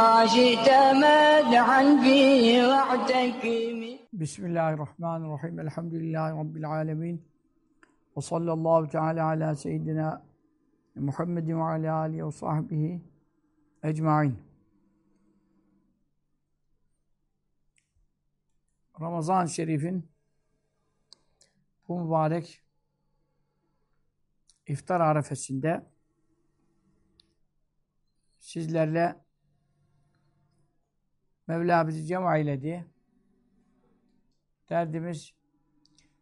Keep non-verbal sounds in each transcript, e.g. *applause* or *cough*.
بما شئت مدحا فيه واعتكم Bismillahirrahmanirrahim. Elhamdülillahi Rabbil alemin. Ve sallallahu teala ala seyyidina Muhammedin ve ala alihi ve sahbihi ecmain. Ramazan-ı Şerif'in bu mübarek iftar arefesinde sizlerle Mevla bizi cem eyledi. Derdimiz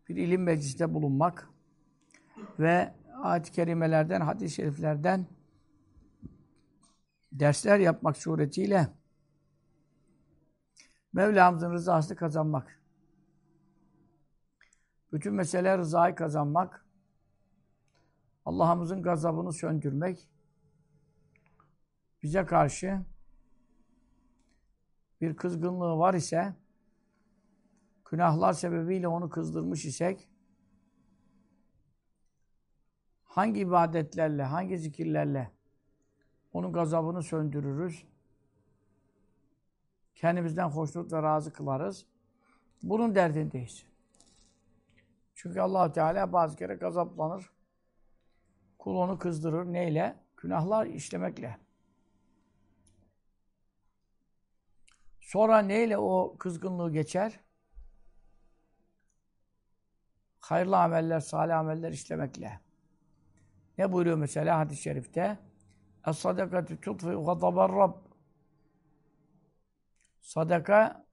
bir ilim meclisinde bulunmak ve ayet-i kerimelerden, hadis-i şeriflerden dersler yapmak suretiyle Mevlamızın rızasını kazanmak. Bütün mesele rızayı kazanmak, Allah'ımızın gazabını söndürmek, bize karşı bir kızgınlığı var ise, günahlar sebebiyle onu kızdırmış isek, hangi ibadetlerle, hangi zikirlerle onun gazabını söndürürüz, kendimizden hoşnut ve razı kılarız. Bunun derdindeyiz. Çünkü allah Teala bazı kere gazaplanır. Kul onu kızdırır. Neyle? Günahlar işlemekle. Sonra neyle o kızgınlığı geçer? Hayırlı ameller, salih ameller işlemekle. Ne buyuruyor mesela hadis-i şerifte? Es-sadakatü tutfi gadabar Rabb. Sadaka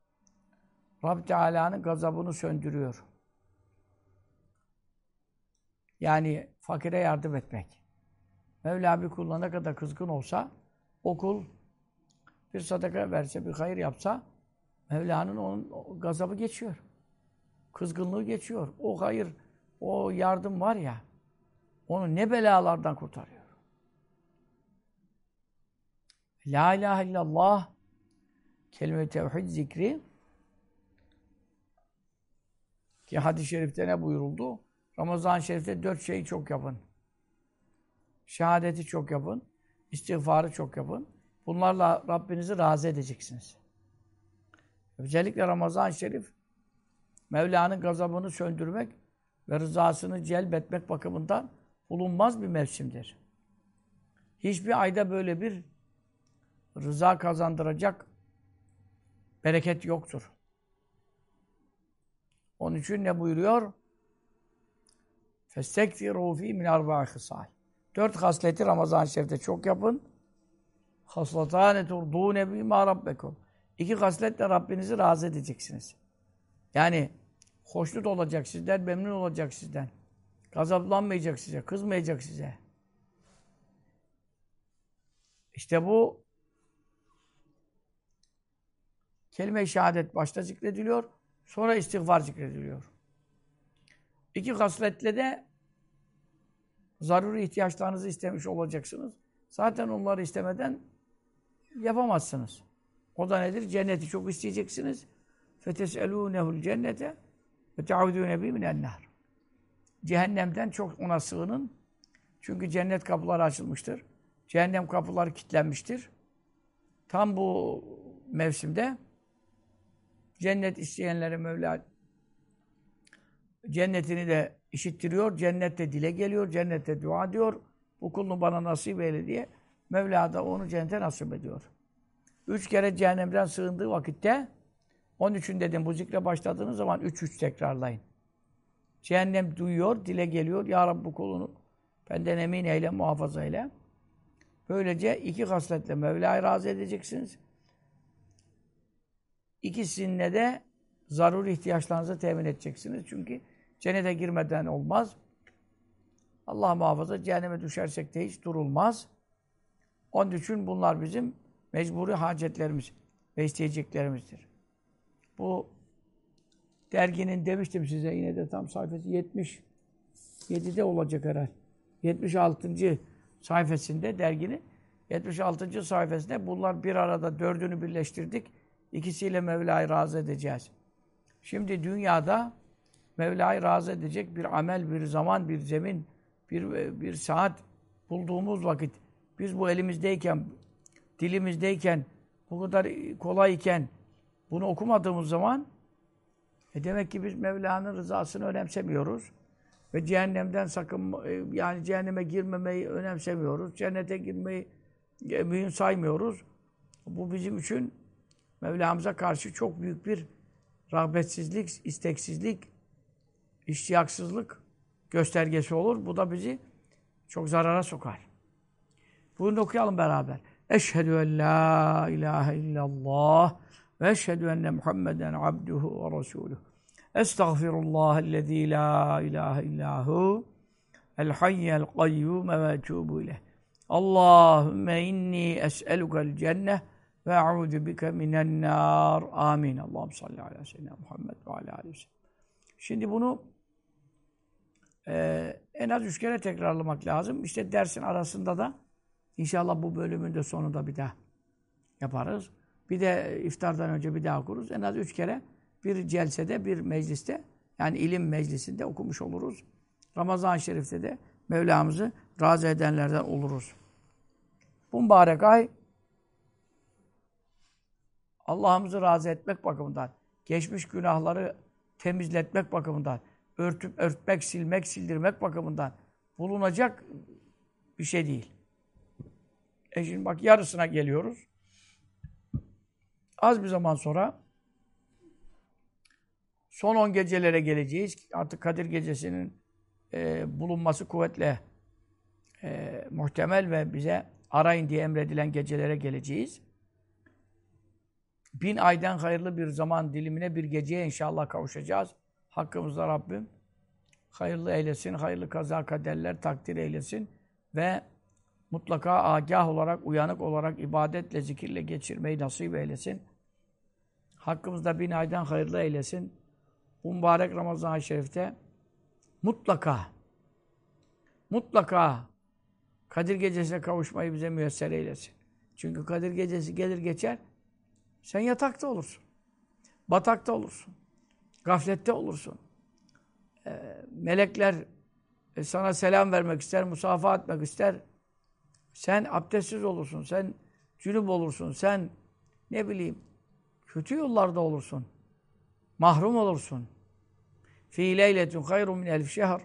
Rab Teala'nın gazabını söndürüyor. Yani fakire yardım etmek. Mevla bir kuluna ne kadar kızgın olsa o kul bir sadaka verse, bir hayır yapsa Mevla'nın onun gazabı geçiyor. Kızgınlığı geçiyor. O hayır, o yardım var ya onu ne belalardan kurtarıyor. La ilahe illallah kelime-i tevhid zikri ki hadis-i şerifte ne buyuruldu? Ramazan-ı Şerif'te dört şeyi çok yapın. Şehadeti çok yapın. istiğfarı çok yapın. Bunlarla Rabbinizi razı edeceksiniz. Özellikle Ramazan-ı Şerif Mevla'nın gazabını söndürmek ve rızasını celbetmek bakımından bulunmaz bir mevsimdir. Hiçbir ayda böyle bir rıza kazandıracak bereket yoktur. Onun için ne buyuruyor? فَاسْتَكْفِرُوا ف۪ي مِنْ اَرْبَعِ خِصَالٍ Dört hasleti Ramazan-ı Şerif'te çok yapın. haslatane turdûne bîmâ rabbekum. İki hasletle Rabbinizi razı edeceksiniz. Yani hoşnut olacak sizden, memnun olacak sizden. Gazaplanmayacak size, kızmayacak size. İşte bu kelime-i şehadet başta zikrediliyor. Sonra istiğfar zikrediliyor. İki hasletle de zaruri ihtiyaçlarınızı istemiş olacaksınız. Zaten onları istemeden yapamazsınız. O da nedir? Cenneti çok isteyeceksiniz. فَتَسْأَلُونَهُ cennete ve تَعُذُونَ بِي مِنَ النَّارِ Cehennemden çok ona sığının. Çünkü cennet kapıları açılmıştır. Cehennem kapıları kilitlenmiştir. Tam bu mevsimde cennet isteyenlere Mevla cennetini de işittiriyor. Cennette dile geliyor. Cennette dua diyor. Bu kulunu bana nasip eyle diye Mevla da onu cennete nasip ediyor. Üç kere cehennemden sığındığı vakitte onun için dedim bu zikre başladığınız zaman üç üç tekrarlayın. Cehennem duyuyor, dile geliyor. Ya Rabbi kulunu benden emin eyle, muhafaza eyle. Böylece iki hasletle Mevla'yı razı edeceksiniz. İkisinde de zaruri ihtiyaçlarınızı temin edeceksiniz. Çünkü cennete girmeden olmaz. Allah muhafaza cehenneme düşersek de hiç durulmaz. Onun için bunlar bizim mecburi hacetlerimiz ve isteyeceklerimizdir. Bu derginin demiştim size yine de tam sayfası 77'de olacak herhalde. 76. sayfasında derginin 76. sayfasında bunlar bir arada dördünü birleştirdik. İkisiyle Mevla'yı razı edeceğiz. Şimdi dünyada Mevla'yı razı edecek bir amel, bir zaman, bir zemin, bir, bir saat bulduğumuz vakit biz bu elimizdeyken, dilimizdeyken, bu kadar kolay iken bunu okumadığımız zaman e demek ki biz Mevla'nın rızasını önemsemiyoruz. Ve cehennemden sakın e, yani cehenneme girmemeyi önemsemiyoruz. Cennete girmeyi e, mühim saymıyoruz. Bu bizim için Mevlamıza karşı çok büyük bir rağbetsizlik, isteksizlik, iştiyaksızlık göstergesi olur. Bu da bizi çok zarara sokar. Bunu okuyalım beraber. Eşhedü en la ilahe illallah ve eşhedü enne Muhammeden abduhu ve resuluhu. Estağfirullahellezî la ilahe illahu el hayyel kayyume ve etûbü ileh. Allahümme inni es'elukel cenneh ve a'udhu bike minen nar. Amin. Allahum salli ala seyyidina Muhammed ve ala aleyhi Şimdi bunu e, en az üç kere tekrarlamak lazım. İşte dersin arasında da inşallah bu bölümün de sonunda bir daha yaparız. Bir de iftardan önce bir daha okuruz. En az üç kere bir celsede, bir mecliste yani ilim meclisinde okumuş oluruz. Ramazan-ı Şerif'te de Mevlamızı razı edenlerden oluruz. Bu mübarek ay Allah'ımızı razı etmek bakımından, geçmiş günahları temizletmek bakımından, örtüp örtmek, silmek, sildirmek bakımından bulunacak bir şey değil. E şimdi bak yarısına geliyoruz. Az bir zaman sonra son on gecelere geleceğiz. Artık Kadir Gecesi'nin e, bulunması kuvvetle e, muhtemel ve bize arayın diye emredilen gecelere geleceğiz. Bin aydan hayırlı bir zaman dilimine bir geceye inşallah kavuşacağız. Hakkımızda Rabbim hayırlı eylesin, hayırlı kaza kaderler takdir eylesin ve mutlaka agah olarak, uyanık olarak, ibadetle, zikirle geçirmeyi nasip eylesin. Hakkımızda bin aydan hayırlı eylesin. Bu mübarek Ramazan-ı Şerif'te mutlaka, mutlaka Kadir Gecesi'ne kavuşmayı bize müyesser eylesin. Çünkü Kadir Gecesi gelir geçer, sen yatakta olursun. Batakta olursun. Gaflette olursun. Ee, melekler e, sana selam vermek ister, musafa etmek ister. Sen abdestsiz olursun, sen cünüp olursun, sen ne bileyim kötü yollarda olursun. Mahrum olursun. Fi leyletun hayrun min elf şehr.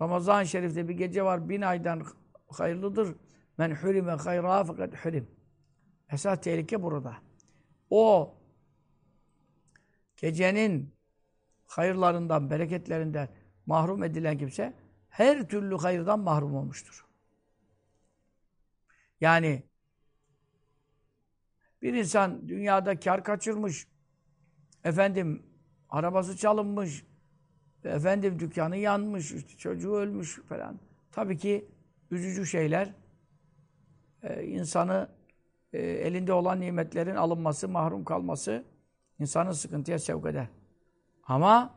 Ramazan-ı Şerif'te bir gece var, bin aydan hayırlıdır. Men hurime hayra fakat hurim. Esas tehlike burada. O gecenin hayırlarından, bereketlerinden mahrum edilen kimse her türlü hayırdan mahrum olmuştur. Yani bir insan dünyada kar kaçırmış, efendim arabası çalınmış, efendim dükkanı yanmış, işte çocuğu ölmüş falan. Tabii ki üzücü şeyler e, insanı e, elinde olan nimetlerin alınması, mahrum kalması insanı sıkıntıya sevk eder. Ama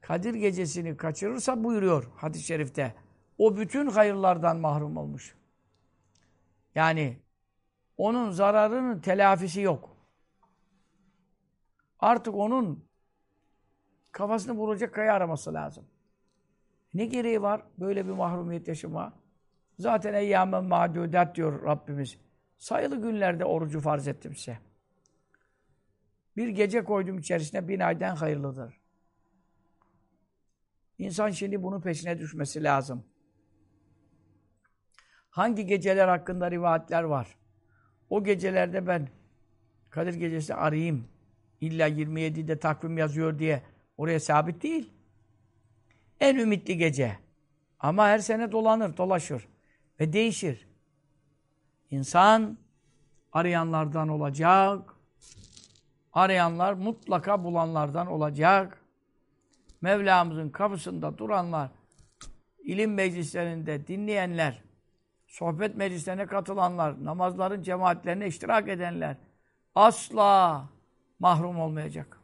Kadir gecesini kaçırırsa buyuruyor hadis-i şerifte. O bütün hayırlardan mahrum olmuş. Yani onun zararının telafisi yok. Artık onun kafasını vuracak kaya araması lazım. Ne gereği var böyle bir mahrumiyet yaşama? Zaten eyyâmen ma'dudat diyor Rabbimiz. Sayılı günlerde orucu farz ettim size. Bir gece koydum içerisine bin aydan hayırlıdır. İnsan şimdi bunun peşine düşmesi lazım. Hangi geceler hakkında rivayetler var? O gecelerde ben Kadir Gecesi arayayım. İlla 27'de takvim yazıyor diye oraya sabit değil. En ümitli gece. Ama her sene dolanır, dolaşır ve değişir. İnsan arayanlardan olacak. Arayanlar mutlaka bulanlardan olacak. Mevlamızın kapısında duranlar, ilim meclislerinde dinleyenler, sohbet meclislerine katılanlar, namazların cemaatlerine iştirak edenler asla mahrum olmayacak.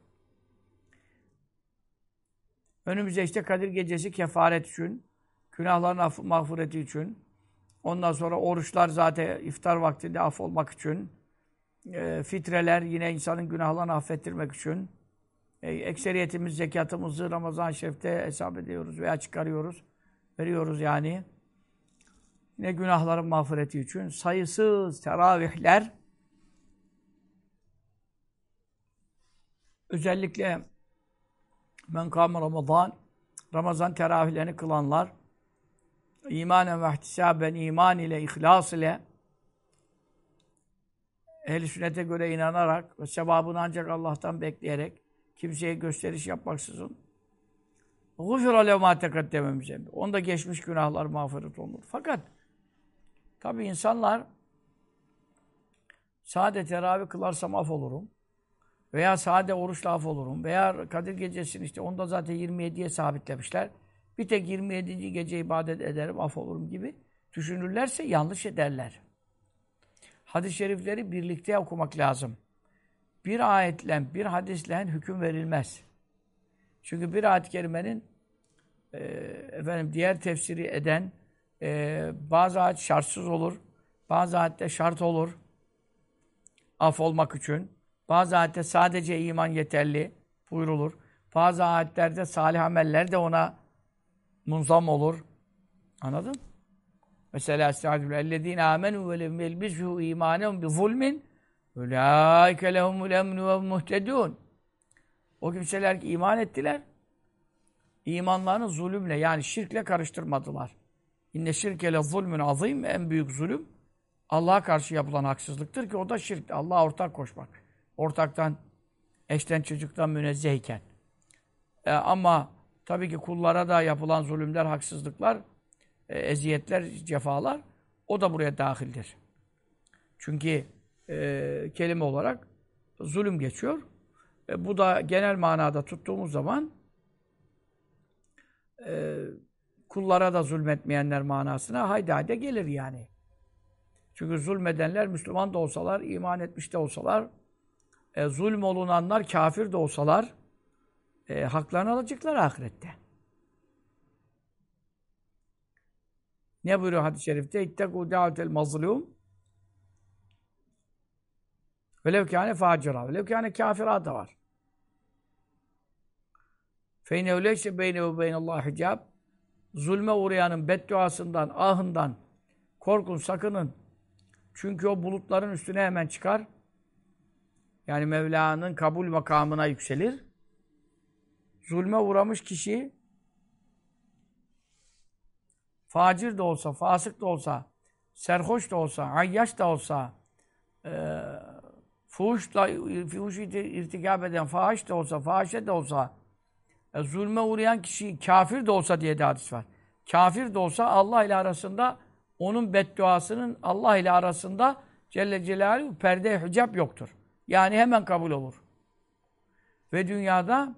Önümüzde işte Kadir Gecesi kefaret için, günahların af mağfireti için, ondan sonra oruçlar zaten iftar vaktinde af olmak için, e, fitreler yine insanın günahlarını affettirmek için, e, ekseriyetimiz zekatımızı Ramazan-ı Şerif'te hesap ediyoruz veya çıkarıyoruz, veriyoruz yani ne günahların mağfireti için sayısız teravihler özellikle men kâme Ramazan Ramazan teravihlerini kılanlar imanen ve ihtisaben iman ile ihlas ile ehl sünnete göre inanarak ve sevabını ancak Allah'tan bekleyerek kimseye gösteriş yapmaksızın gufira levmâ tekaddememize. Onda geçmiş günahlar mağfiret olunur. Fakat tabi insanlar sade teravih kılarsam af olurum. Veya sade oruçla af olurum. Veya Kadir Gecesi'ni işte onda zaten 27'ye sabitlemişler. Bir tek 27. gece ibadet ederim, af olurum gibi düşünürlerse yanlış ederler. Hadis-i şerifleri birlikte okumak lazım. Bir ayetle, bir hadisle hüküm verilmez. Çünkü bir ayet-i kerimenin e, efendim diğer tefsiri eden ee, bazı ayet şartsız olur. Bazı ayette şart olur. Af olmak için. Bazı ayette sadece iman yeterli buyurulur. Bazı ayetlerde salih ameller de ona munzam olur. Anladın? Mesela Estaizu billezine amenu ve lem yelbisu imanehum bi zulmin ulaike lehumul emnu ve muhtedun. O kimseler ki iman ettiler. İmanlarını zulümle yani şirkle karıştırmadılar. İnne şirke le zulmün azim en büyük zulüm Allah'a karşı yapılan haksızlıktır ki o da şirk. Allah'a ortak koşmak. Ortaktan, eşten, çocuktan münezzehken. E, ama tabii ki kullara da yapılan zulümler, haksızlıklar, e, eziyetler, cefalar o da buraya dahildir. Çünkü e, kelime olarak zulüm geçiyor. E, bu da genel manada tuttuğumuz zaman e, kullara da zulmetmeyenler manasına haydi haydi gelir yani. Çünkü zulmedenler Müslüman da olsalar, iman etmiş de olsalar, e, zulm olunanlar kafir de olsalar, e, haklarını alacaklar ahirette. Ne buyuruyor hadis-i şerifte? İttekû da'atel mazlûm velev kâne facira. Velev kâne kafira da var. Feyne leyse beyne ve beynallah hicab. Zulme uğrayanın bedduasından, ahından korkun, sakının. Çünkü o bulutların üstüne hemen çıkar. Yani Mevla'nın kabul makamına yükselir. Zulme uğramış kişi facir de olsa, fasık da olsa, serhoş da olsa, ayyaş da olsa, e, fuhuşla, fuhuş irtikap eden fahiş de olsa, fahişe de olsa, e, zulme uğrayan kişi kafir de olsa diye de hadis var. Kafir de olsa Allah ile arasında onun bedduasının Allah ile arasında Celle Celaluhu perde hicap yoktur. Yani hemen kabul olur. Ve dünyada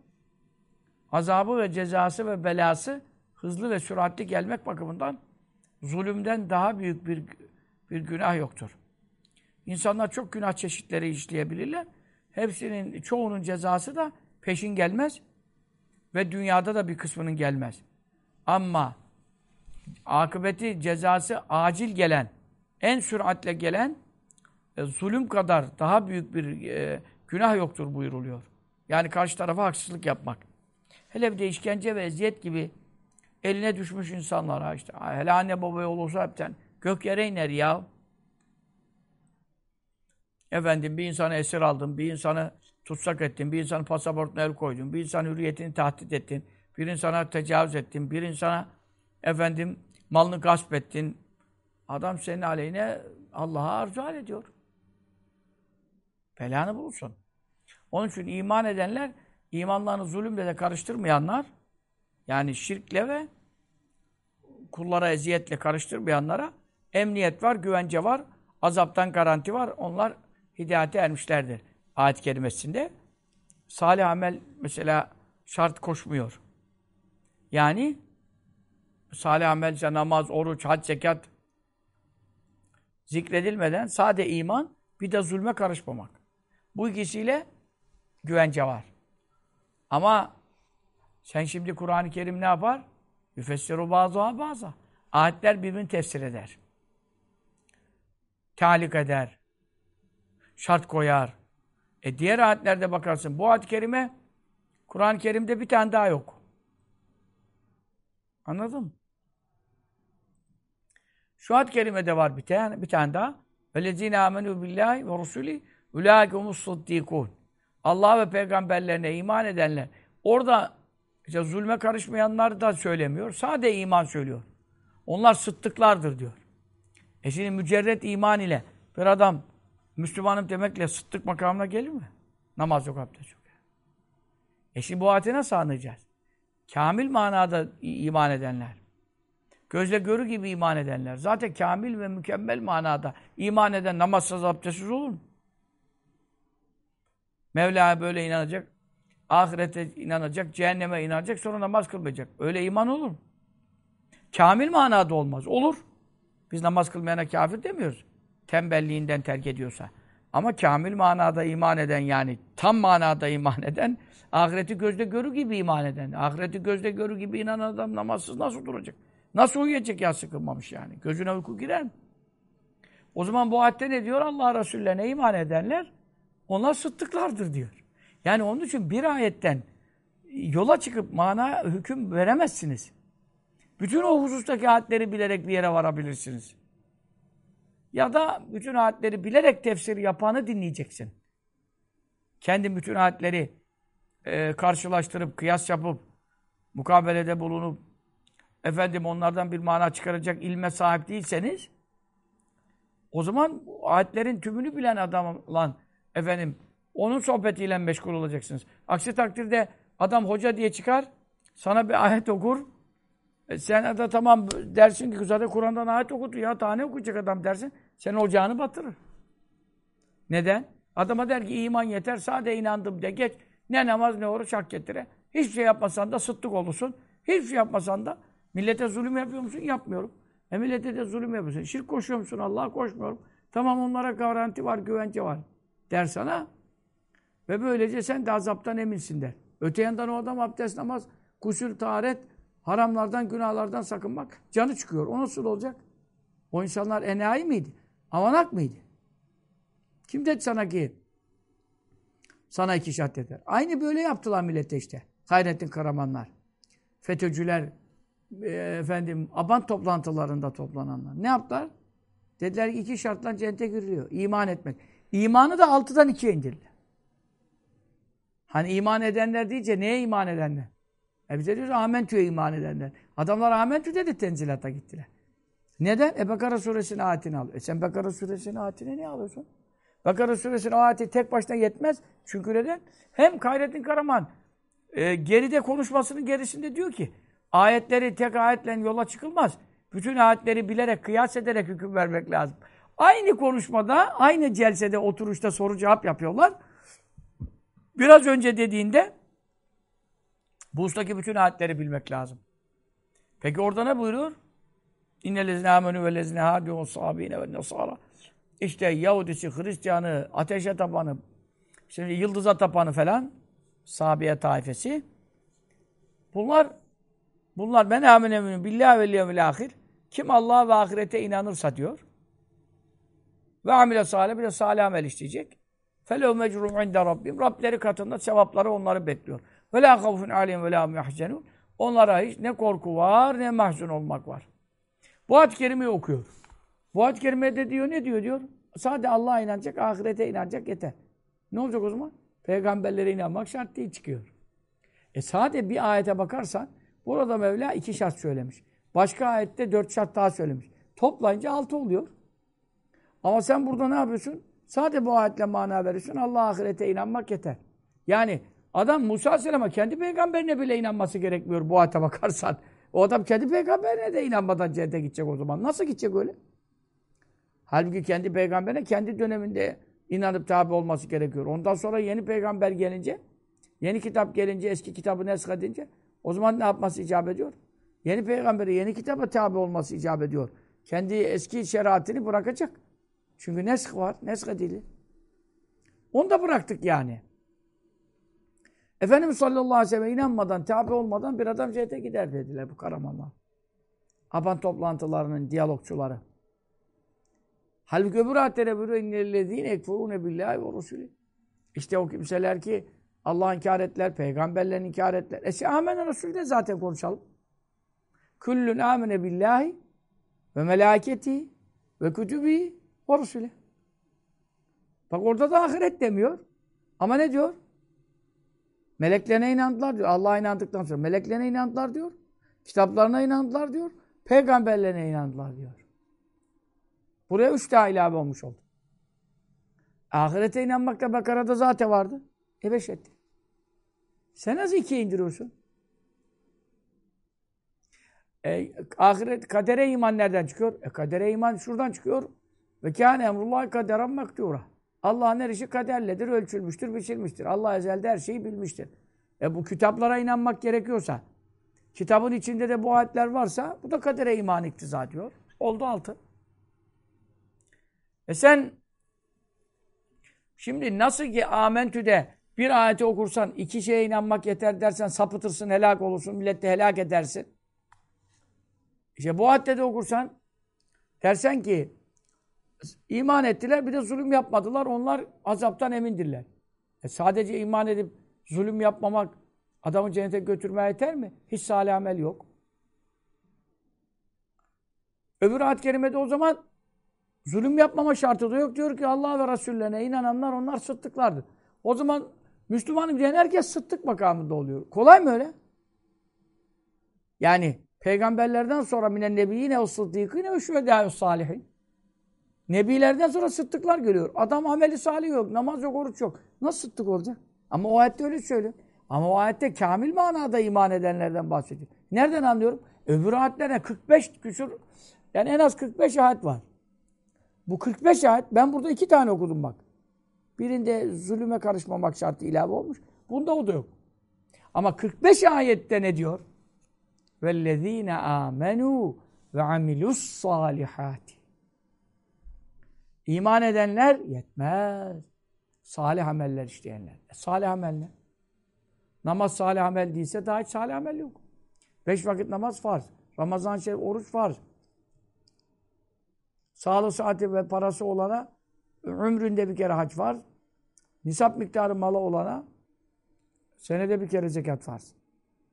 azabı ve cezası ve belası hızlı ve süratli gelmek bakımından zulümden daha büyük bir bir günah yoktur. İnsanlar çok günah çeşitleri işleyebilirler. Hepsinin, çoğunun cezası da peşin gelmez. Ve dünyada da bir kısmının gelmez. Ama akıbeti, cezası acil gelen, en süratle gelen e, zulüm kadar daha büyük bir e, günah yoktur buyuruluyor. Yani karşı tarafa haksızlık yapmak. Hele bir de işkence ve eziyet gibi eline düşmüş insanlara işte hele anne babaya olursa hepten gök yere iner ya. Efendim bir insanı esir aldın, bir insanı tutsak ettin, bir insanın pasaportuna el koydun, bir insanın hürriyetini tahdit ettin, bir insana tecavüz ettin, bir insana efendim malını gasp ettin. Adam senin aleyhine Allah'a arzu ediyor. Belanı bulsun. Onun için iman edenler, imanlarını zulümle de karıştırmayanlar, yani şirkle ve kullara eziyetle karıştırmayanlara emniyet var, güvence var, azaptan garanti var. Onlar hidayete ermişlerdir. Ayet-i kerimesinde. Salih amel mesela şart koşmuyor. Yani salih amel, namaz, oruç, hac, zekat zikredilmeden sade iman bir de zulme karışmamak. Bu ikisiyle güvence var. Ama sen şimdi Kur'an-ı Kerim ne yapar? Yüfessiru bazıha bazı. Ayetler birbirini tefsir eder. Talik eder. Şart koyar. E diğer ayetlerde bakarsın. Bu ayet-i kerime Kur'an-ı Kerim'de bir tane daha yok. Anladın mı? Şu ayet-i kerimede var bir tane, bir tane daha. Velezine amenu billahi ve rusuli ulaike humus Allah ve peygamberlerine iman edenler. Orada işte zulme karışmayanlar da söylemiyor. Sade iman söylüyor. Onlar sıttıklardır diyor. E şimdi mücerret iman ile bir adam Müslümanım demekle sıddık makamına gelir mi? Namaz yok, abdest yok. E şimdi bu ayete nasıl anlayacağız? Kamil manada iman edenler. Gözle görü gibi iman edenler. Zaten kamil ve mükemmel manada iman eden namazsız, abdestsiz olur mu? Mevla'ya böyle inanacak, ahirete inanacak, cehenneme inanacak, sonra namaz kılmayacak. Öyle iman olur mu? Kamil manada olmaz. Olur. Biz namaz kılmayana kafir demiyoruz. Tembelliğinden terk ediyorsa. Ama kamil manada iman eden yani tam manada iman eden, ahireti gözde görü gibi iman eden, ahireti gözde görü gibi inanan adam namazsız nasıl duracak? Nasıl uyuyacak ya sıkılmamış yani? Gözüne uyku girer mi? O zaman bu ayette ne diyor? Allah Resulüne iman edenler onlar sıddıklardır diyor. Yani onun için bir ayetten yola çıkıp mana hüküm veremezsiniz. Bütün o husustaki ayetleri bilerek bir yere varabilirsiniz. Ya da bütün ayetleri bilerek tefsir yapanı dinleyeceksin. Kendi bütün ayetleri e, karşılaştırıp, kıyas yapıp, mukabelede bulunup, efendim onlardan bir mana çıkaracak ilme sahip değilseniz, o zaman ayetlerin tümünü bilen adamla efendim onun sohbetiyle meşgul olacaksınız. Aksi takdirde adam hoca diye çıkar, sana bir ayet okur, e sen de tamam dersin ki zaten Kur'an'dan ayet okudu ya tane okuyacak adam dersin. Sen ocağını batırır. Neden? Adama der ki iman yeter sade inandım de geç. Ne namaz ne oruç hak getire. Hiçbir şey yapmasan da sıddık olursun. Hiçbir şey yapmasan da millete zulüm yapıyor musun? Yapmıyorum. E millete de zulüm yapıyorsun. Şirk koşuyor musun? Allah'a koşmuyorum. Tamam onlara garanti var, güvence var. Der sana. Ve böylece sen de azaptan eminsin der. Öte yandan o adam abdest, namaz, kusur, taharet, haramlardan, günahlardan sakınmak. Canı çıkıyor. O nasıl olacak? O insanlar enayi miydi? Avanak mıydı? Kim dedi sana ki sana iki şart yeter? Aynı böyle yaptılar millete işte. Hayrettin Karamanlar. FETÖ'cüler, e, efendim, aban toplantılarında toplananlar. Ne yaptılar? Dediler ki iki şartla cennete giriliyor. İman etmek. İmanı da altıdan ikiye indirdiler. Hani iman edenler deyince neye iman edenler? E bize diyoruz amentüye iman edenler. Adamlar amentü dedi tenzilata gittiler. Neden? E Bekara suresinin ayetini al. E sen Bekara suresinin ayetini niye alıyorsun? Bekara suresinin ayeti tek başına yetmez. Çünkü neden? Hem Hayrettin Karaman e, geride konuşmasının gerisinde diyor ki ayetleri tek ayetle yola çıkılmaz. Bütün ayetleri bilerek, kıyas ederek hüküm vermek lazım. Aynı konuşmada, aynı celsede, oturuşta soru cevap yapıyorlar. Biraz önce dediğinde bu ustaki bütün ayetleri bilmek lazım. Peki orada ne buyuruyor? İnnellezine amenü ve lezine hâdûn sâbîne ve nesâra. İşte Yahudisi, Hristiyanı, ateşe tapanı, şimdi yıldıza tapanı falan, Sabiye taifesi. Bunlar bunlar ben amenü billahi ve yevmil ahir. Kim Allah ve ahirete inanırsa diyor. Ve amile salih bir de salih amel işleyecek. Felev mecrum inde rabbim. Rableri katında sevapları onları bekliyor. Ve la havfun aleyhim ve la. Onlara hiç ne korku var ne mahzun olmak var. Bu ayet-i kerimeyi okuyor. Bu ayet-i kerimede diyor ne diyor diyor? Sadece Allah'a inanacak, ahirete inanacak yeter. Ne olacak o zaman? Peygamberlere inanmak şart değil çıkıyor. E sadece bir ayete bakarsan burada Mevla iki şart söylemiş. Başka ayette dört şart daha söylemiş. Toplayınca altı oluyor. Ama sen burada ne yapıyorsun? Sadece bu ayetle mana veriyorsun. Allah ahirete inanmak yeter. Yani adam Musa Aleyhisselam'a kendi peygamberine bile inanması gerekmiyor bu ayete bakarsan. O adam kendi peygamberine de inanmadan cennete gidecek o zaman. Nasıl gidecek öyle? Halbuki kendi peygamberine kendi döneminde inanıp tabi olması gerekiyor. Ondan sonra yeni peygamber gelince, yeni kitap gelince, eski kitabı nesk edince o zaman ne yapması icap ediyor? Yeni peygambere, yeni kitaba tabi olması icap ediyor. Kendi eski şeriatini bırakacak. Çünkü nesk var, nesk edildi. Onu da bıraktık yani. Efendimiz sallallahu aleyhi ve sellem inanmadan, tabi olmadan bir adam cennete gider dediler bu karamanlar. Aban toplantılarının diyalogçuları. Halbuki öbür ayetlere buyuruyor innellezîne ekfurûne billâhi ve rusulü. İşte o kimseler ki Allah'ı inkar ettiler, peygamberlerini inkar ettiler. E şey amene Resul'de zaten konuşalım. Küllün amene billahi ve melâketi ve kütübi ve rusule. Bak orada da ahiret demiyor. Ama ne diyor? Meleklerine inandılar diyor. Allah'a inandıktan sonra meleklerine inandılar diyor. Kitaplarına inandılar diyor. Peygamberlerine inandılar diyor. Buraya üç daha ilave olmuş oldu. Ahirete inanmak da Bakara'da zaten vardı. E beş etti. Sen nasıl ikiye indiriyorsun? E, ahiret, kadere iman nereden çıkıyor? E, kadere iman şuradan çıkıyor. Ve kâne emrullahi kaderen mektura. Allah'ın her işi kaderledir, ölçülmüştür, biçilmiştir. Allah ezelde her şeyi bilmiştir. E bu kitaplara inanmak gerekiyorsa, kitabın içinde de bu ayetler varsa, bu da kadere iman iktiza diyor. Oldu altı. E sen şimdi nasıl ki amentüde bir ayeti okursan iki şeye inanmak yeter dersen sapıtırsın, helak olursun, millette helak edersin. İşte bu ayette de okursan dersen ki iman ettiler bir de zulüm yapmadılar. Onlar azaptan emindirler. E sadece iman edip zulüm yapmamak adamı cennete götürmeye yeter mi? Hiç salih amel yok. Öbür ayet-i kerimede o zaman zulüm yapmama şartı da yok. Diyor ki Allah ve Resullerine inananlar onlar sıddıklardır. O zaman Müslümanım diyen herkes sıddık makamında oluyor. Kolay mı öyle? Yani peygamberlerden sonra minen nebiyyine o sıddîkîne ve şühedâ salihin. Nebilerden sonra sıddıklar geliyor. Adam ameli salih yok, namaz yok, oruç yok. Nasıl sıddık olacak? Ama o ayette öyle söylüyor. Ama o ayette kamil manada iman edenlerden bahsediyor. Nereden anlıyorum? Öbür ayetlere 45 küsur, yani en az 45 ayet var. Bu 45 ayet, ben burada iki tane okudum bak. Birinde zulüme karışmamak şartı ilave olmuş. Bunda o da yok. Ama 45 ayette ne diyor? وَالَّذ۪ينَ آمَنُوا وَعَمِلُوا الصَّالِحَاتِ İman edenler yetmez. Salih ameller işleyenler. E, salih amel ne? Namaz salih amel değilse daha hiç salih amel yok. Beş vakit namaz farz. Ramazan şerif, oruç farz. Sağlık saati ve parası olana ömründe bir kere hac var. Nisap miktarı malı olana senede bir kere zekat farz.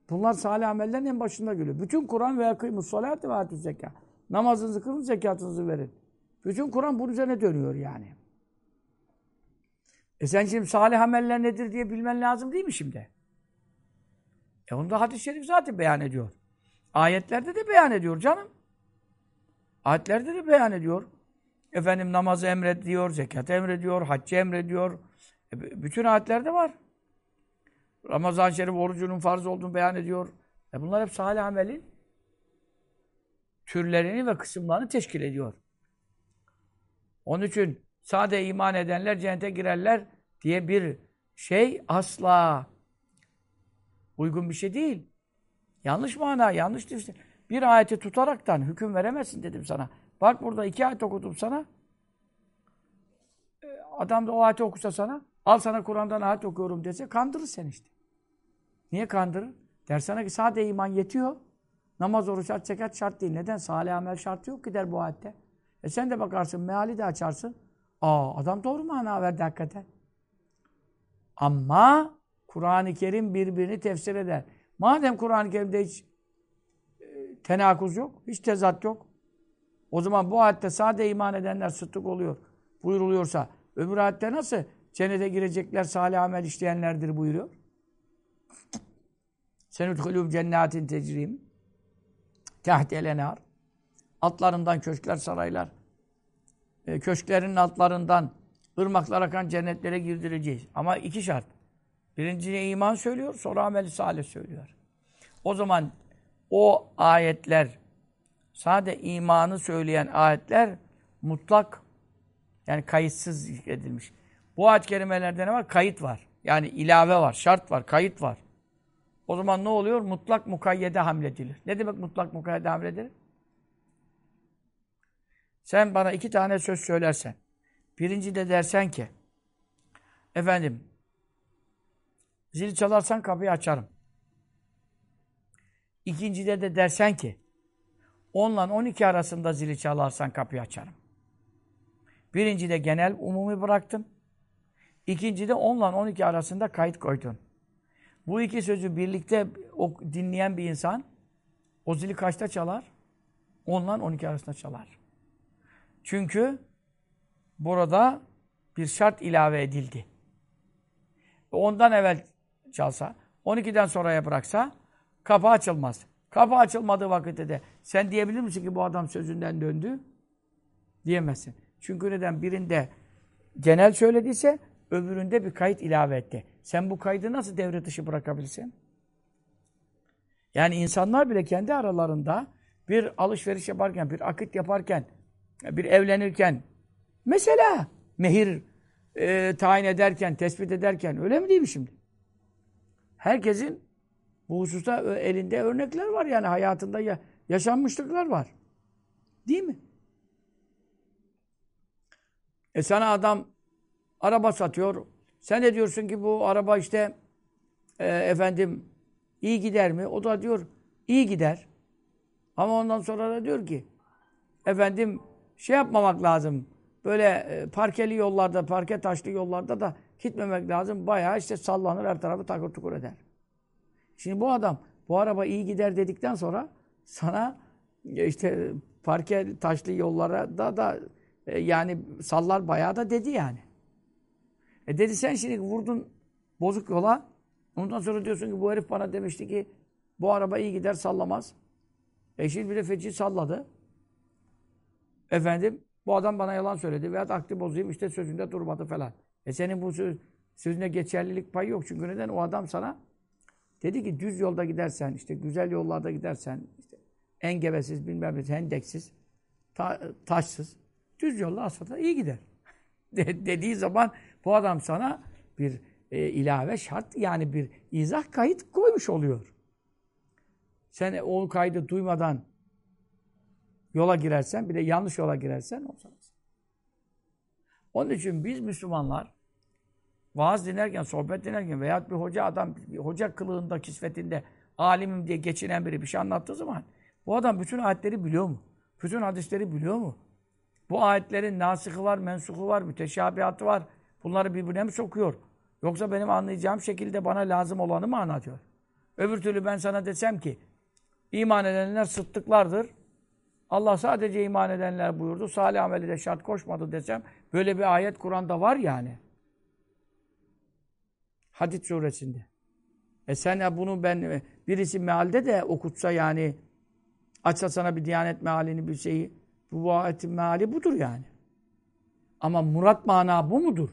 Bunlar salih amellerin en başında geliyor. Bütün Kur'an ve yakıymus salat ve atü zekat. Namazınızı kılın, zekatınızı verin. Bütün Kur'an bunun üzerine dönüyor yani. E sen şimdi salih ameller nedir diye bilmen lazım değil mi şimdi? E onu da hadis-i şerif zaten beyan ediyor. Ayetlerde de beyan ediyor canım. Ayetlerde de beyan ediyor. Efendim namazı emrediyor, zekat emrediyor, haccı emrediyor. E, bütün ayetlerde var. Ramazan-ı Şerif orucunun farz olduğunu beyan ediyor. E bunlar hep salih amelin türlerini ve kısımlarını teşkil ediyor. Onun için sade iman edenler cennete girerler diye bir şey asla uygun bir şey değil. Yanlış mana, yanlış tefsir. Bir ayeti tutaraktan hüküm veremezsin dedim sana. Bak burada iki ayet okudum sana. Adam da o ayeti okusa sana, al sana Kur'an'dan ayet okuyorum dese kandırır sen işte. Niye kandırır? Der sana ki sade iman yetiyor. Namaz, oruç, hac, zekat şart değil. Neden? Salih amel şartı yok ki der bu ayette. E sen de bakarsın, meali de açarsın. Aa adam doğru mana verdi hakikaten. Ama Kur'an-ı Kerim birbirini tefsir eder. Madem Kur'an-ı Kerim'de hiç e, tenakuz yok, hiç tezat yok. O zaman bu ayette sade iman edenler sıddık oluyor. Buyuruluyorsa öbür ayette nasıl cennete girecekler salih amel işleyenlerdir buyuruyor. Senudhulûm cennetin tecrim tahtel enar. Altlarından köşkler, saraylar. E, köşklerin altlarından ırmaklar akan cennetlere girdireceğiz. Ama iki şart. Birincine iman söylüyor, sonra ameli salih söylüyor. O zaman o ayetler, sade imanı söyleyen ayetler mutlak, yani kayıtsız edilmiş. Bu ayet kelimelerde ne var? Kayıt var. Yani ilave var, şart var, kayıt var. O zaman ne oluyor? Mutlak mukayyede hamledilir. Ne demek mutlak mukayyede hamledilir? Sen bana iki tane söz söylersen, Birinci de dersen ki efendim zil çalarsan kapıyı açarım. İkincide de dersen ki 10 ile 12 arasında zili çalarsan kapıyı açarım. Birincide genel umumi bıraktın. İkincide 10 ile 12 arasında kayıt koydun. Bu iki sözü birlikte dinleyen bir insan o zili kaçta çalar? 10 ile 12 arasında çalar. Çünkü burada bir şart ilave edildi. Ondan evvel çalsa, 12'den sonraya bıraksa kapı açılmaz. Kapı açılmadığı vakitte de sen diyebilir misin ki bu adam sözünden döndü? Diyemezsin. Çünkü neden? Birinde genel söylediyse öbüründe bir kayıt ilave etti. Sen bu kaydı nasıl devre dışı bırakabilirsin? Yani insanlar bile kendi aralarında bir alışveriş yaparken, bir akit yaparken, bir evlenirken, mesela mehir e, tayin ederken, tespit ederken öyle mi değil mi şimdi? Herkesin bu hususta elinde örnekler var yani hayatında ya, yaşanmışlıklar var. Değil mi? E sana adam araba satıyor. Sen de diyorsun ki bu araba işte e, efendim iyi gider mi? O da diyor iyi gider. Ama ondan sonra da diyor ki efendim şey yapmamak lazım. Böyle e, parkeli yollarda, parke taşlı yollarda da gitmemek lazım. Bayağı işte sallanır her tarafı takır tukur eder. Şimdi bu adam bu araba iyi gider dedikten sonra sana e, işte parke taşlı yollara da da e, yani sallar bayağı da dedi yani. E dedi sen şimdi vurdun bozuk yola. Ondan sonra diyorsun ki bu herif bana demişti ki bu araba iyi gider sallamaz. E şimdi bir de feci salladı. Efendim bu adam bana yalan söyledi veya aklı bozayım işte sözünde durmadı falan. E senin bu söz, sözüne geçerlilik payı yok. Çünkü neden? O adam sana dedi ki düz yolda gidersen, işte güzel yollarda gidersen, işte engebesiz, bilmem ne, hendeksiz, ta, taşsız, düz yolda asfaltta iyi gider. *laughs* De, dediği zaman bu adam sana bir e, ilave şart yani bir izah kayıt koymuş oluyor. Sen o kaydı duymadan yola girersen, bir de yanlış yola girersen olmaz. Onun için biz Müslümanlar vaaz dinlerken, sohbet dinlerken veya bir hoca adam, bir hoca kılığında, kisvetinde alimim diye geçinen biri bir şey anlattığı zaman bu adam bütün ayetleri biliyor mu? Bütün hadisleri biliyor mu? Bu ayetlerin nasıhı var, mensuhu var, müteşabihatı var. Bunları birbirine mi sokuyor? Yoksa benim anlayacağım şekilde bana lazım olanı mı anlatıyor? Öbür türlü ben sana desem ki iman edenler sıddıklardır. Allah sadece iman edenler buyurdu. Salih ameli de şart koşmadı desem böyle bir ayet Kur'an'da var yani. Hadid suresinde. E sen bunu ben e, birisi mealde de okutsa yani açsa sana bir diyanet mealini bir şeyi bu ayetin meali budur yani. Ama murat mana bu mudur?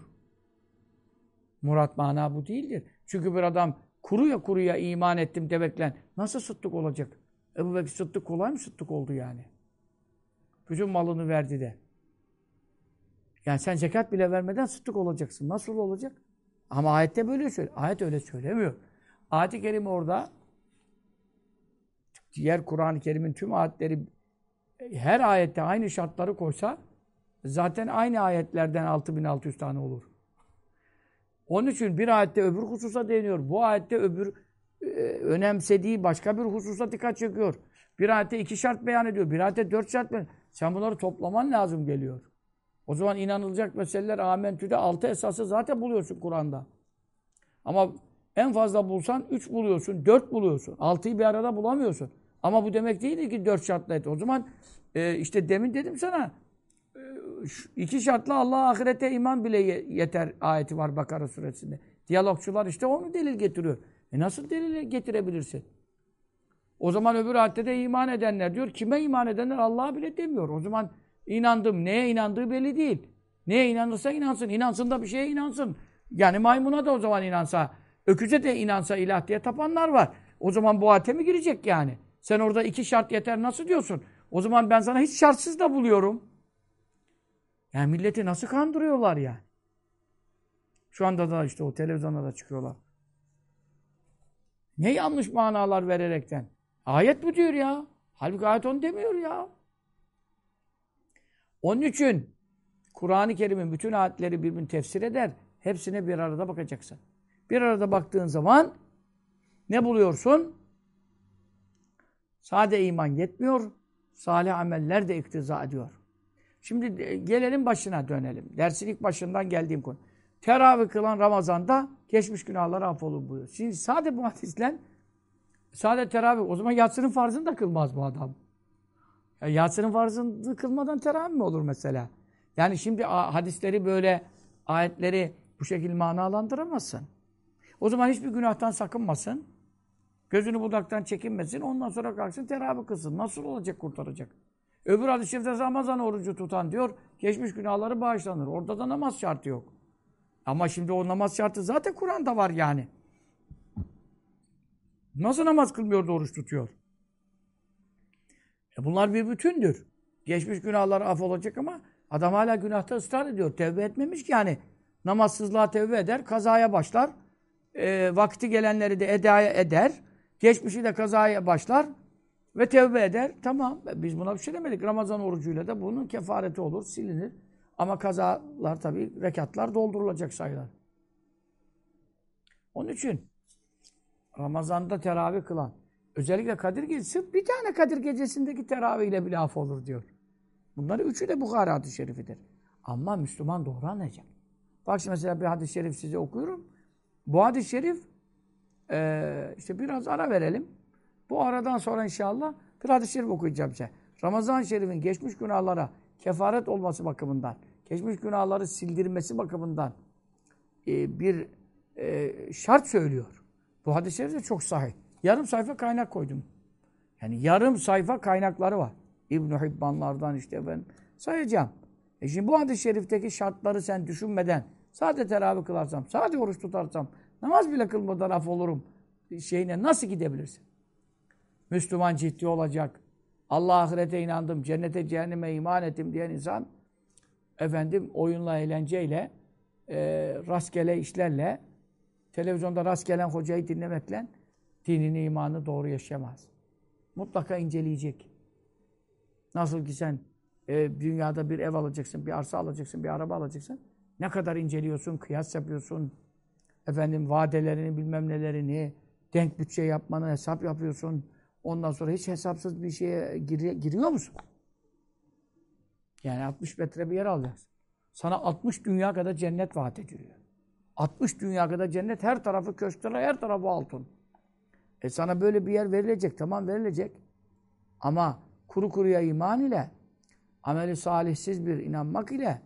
Murat mana bu değildir. Çünkü bir adam kuruya kuruya iman ettim demekle nasıl sıddık olacak? Ebu Bekir sıddık kolay mı sıddık oldu yani? Bütün malını verdi de. Yani sen zekat bile vermeden sıddık olacaksın. Nasıl olacak? Ama ayette böyle söylüyor. Ayet öyle söylemiyor. Ayet-i Kerim orada diğer Kur'an-ı Kerim'in tüm ayetleri her ayette aynı şartları koysa zaten aynı ayetlerden 6600 tane olur. Onun için bir ayette öbür hususa değiniyor. Bu ayette öbür e, önemsediği başka bir hususa dikkat çekiyor. Bir ayette iki şart beyan ediyor. Bir ayette dört şart beyan Sen bunları toplaman lazım geliyor. O zaman inanılacak meseleler amentüde altı esası zaten buluyorsun Kur'an'da. Ama en fazla bulsan üç buluyorsun, dört buluyorsun. Altıyı bir arada bulamıyorsun. Ama bu demek değil ki dört şartla et. O zaman e, işte demin dedim sana e, iki şartla Allah ahirete iman bile yeter ayeti var Bakara suresinde. Diyalogçular işte onu delil getiriyor. E nasıl delil getirebilirsin? O zaman öbür ayette de iman edenler diyor. Kime iman edenler Allah'a bile demiyor. O zaman inandım. Neye inandığı belli değil. Neye inanırsa inansın. İnansın da bir şeye inansın. Yani maymuna da o zaman inansa, öküze de inansa ilah diye tapanlar var. O zaman bu ayete mi girecek yani? Sen orada iki şart yeter nasıl diyorsun? O zaman ben sana hiç şartsız da buluyorum. Yani milleti nasıl kandırıyorlar yani? Şu anda da işte o televizyonda da çıkıyorlar. Ne yanlış manalar vererekten. Ayet bu diyor ya. Halbuki ayet onu demiyor ya. Onun için Kur'an-ı Kerim'in bütün ayetleri birbirini tefsir eder. Hepsine bir arada bakacaksın. Bir arada baktığın zaman ne buluyorsun? Sade iman yetmiyor. Salih ameller de iktiza ediyor. Şimdi e, gelelim başına dönelim. Dersin ilk başından geldiğim konu. Teravih kılan Ramazan'da geçmiş günahları affolur buyuruyor. Şimdi sade bu hadisle sade teravih. O zaman yatsının farzını da kılmaz bu adam. Ya yatsının farzını kılmadan teravih mi olur mesela? Yani şimdi hadisleri böyle ayetleri bu şekilde manalandıramazsın. O zaman hiçbir günahtan sakınmasın. Gözünü budaktan çekinmesin. Ondan sonra kalksın teravih kılsın. Nasıl olacak kurtaracak? Öbür hadis-i şerifte Ramazan orucu tutan diyor. Geçmiş günahları bağışlanır. Orada da namaz şartı yok. Ama şimdi o namaz şartı zaten Kur'an'da var yani. Nasıl namaz kılmıyor da oruç tutuyor? E bunlar bir bütündür. Geçmiş günahları af olacak ama adam hala günahta ısrar ediyor. Tevbe etmemiş ki yani. Namazsızlığa tevbe eder, kazaya başlar. E, vakti gelenleri de edaya eder. Geçmişi de kazaya başlar. Ve tevbe eder. Tamam. Biz buna bir şey demedik. Ramazan orucuyla da bunun kefareti olur, silinir. Ama kazalar tabii, rekatlar doldurulacak sayılar. Onun için Ramazan'da teravih kılan, özellikle Kadir Gecesi, bir tane Kadir Gecesi'ndeki teravih ile bile af olur diyor. Bunları üçü de Bukhara hadis-i şerifidir. Ama Müslüman doğru anlayacak. Bak şimdi mesela bir hadis-i şerif size okuyorum. Bu hadis-i şerif e, işte biraz ara verelim. Bu aradan sonra inşallah bir hadis-i şerif okuyacağım size. Ramazan-ı Şerif'in geçmiş günahlara kefaret olması bakımından, geçmiş günahları sildirmesi bakımından e, bir e, şart söylüyor. Bu hadis-i de çok sahih. Yarım sayfa kaynak koydum. Yani yarım sayfa kaynakları var. İbn-i Hibbanlardan işte ben sayacağım. E şimdi bu hadis-i şerifteki şartları sen düşünmeden sadece teravih kılarsam, sadece oruç tutarsam, namaz bile kılmadan af olurum şeyine nasıl gidebilirsin? Müslüman ciddi olacak. Allah ahirete inandım, cennete cehenneme iman ettim diyen insan efendim oyunla, eğlenceyle e, rastgele işlerle televizyonda rastgele hocayı dinlemekle dinini, imanı doğru yaşayamaz. Mutlaka inceleyecek. Nasıl ki sen e, dünyada bir ev alacaksın, bir arsa alacaksın, bir araba alacaksın. Ne kadar inceliyorsun, kıyas yapıyorsun. Efendim vadelerini, bilmem nelerini, denk bütçe yapmanı hesap yapıyorsun. Ondan sonra hiç hesapsız bir şeye gir giriyor musun? Yani 60 metre bir yer alacaksın. Sana 60 dünya kadar cennet vaat ediliyor. 60 dünya kadar cennet her tarafı köşkler, her tarafı altın. E sana böyle bir yer verilecek, tamam verilecek. Ama kuru kuruya iman ile, ameli salihsiz bir inanmak ile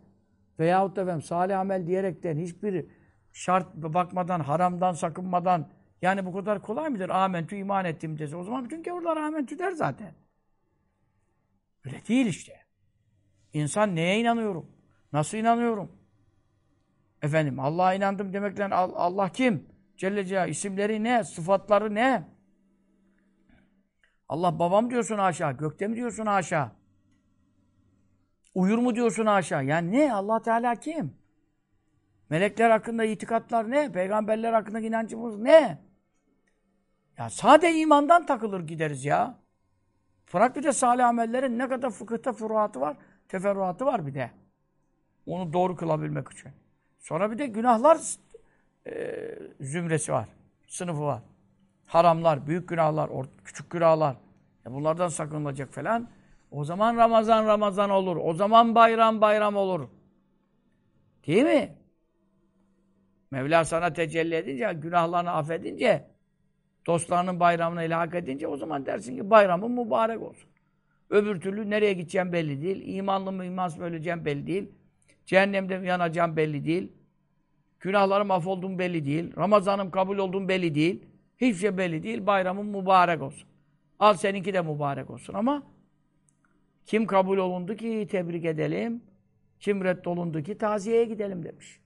veyahut da efendim salih amel diyerekten hiçbir şart bakmadan, haramdan sakınmadan yani bu kadar kolay mıdır? Amentü iman ettim dese. O zaman bütün gavurlar amentü der zaten. Öyle değil işte. İnsan neye inanıyorum? Nasıl inanıyorum? Efendim Allah'a inandım demekle Allah kim? Celle Celaluhu isimleri ne? Sıfatları ne? Allah babam diyorsun aşağı, gökte mi diyorsun aşağı? Uyur mu diyorsun aşağı? Yani ne? Allah Teala kim? Melekler hakkında itikatlar ne? Peygamberler hakkında inancımız ne? Ya sade imandan takılır gideriz ya. Bırak bir de salih amellerin ne kadar fıkıhta furuatı var, teferruatı var bir de. Onu doğru kılabilmek için. Sonra bir de günahlar e, zümresi var. Sınıfı var. Haramlar, büyük günahlar, küçük günahlar. E bunlardan sakınılacak falan. O zaman Ramazan Ramazan olur. O zaman bayram bayram olur. Değil mi? Mevla sana tecelli edince, günahlarını affedince, dostlarının bayramını ilhak edince o zaman dersin ki bayramın mübarek olsun. Öbür türlü nereye gideceğim belli değil. İmanlı mı imansız mı öleceğim belli değil. Cehennemde yanacağım belli değil. Günahlarım affolduğum belli değil. Ramazanım kabul olduğum belli değil. Hiçbir şey belli değil. Bayramın mübarek olsun. Al seninki de mübarek olsun ama kim kabul olundu ki tebrik edelim, kim reddolundu ki taziyeye gidelim demiş.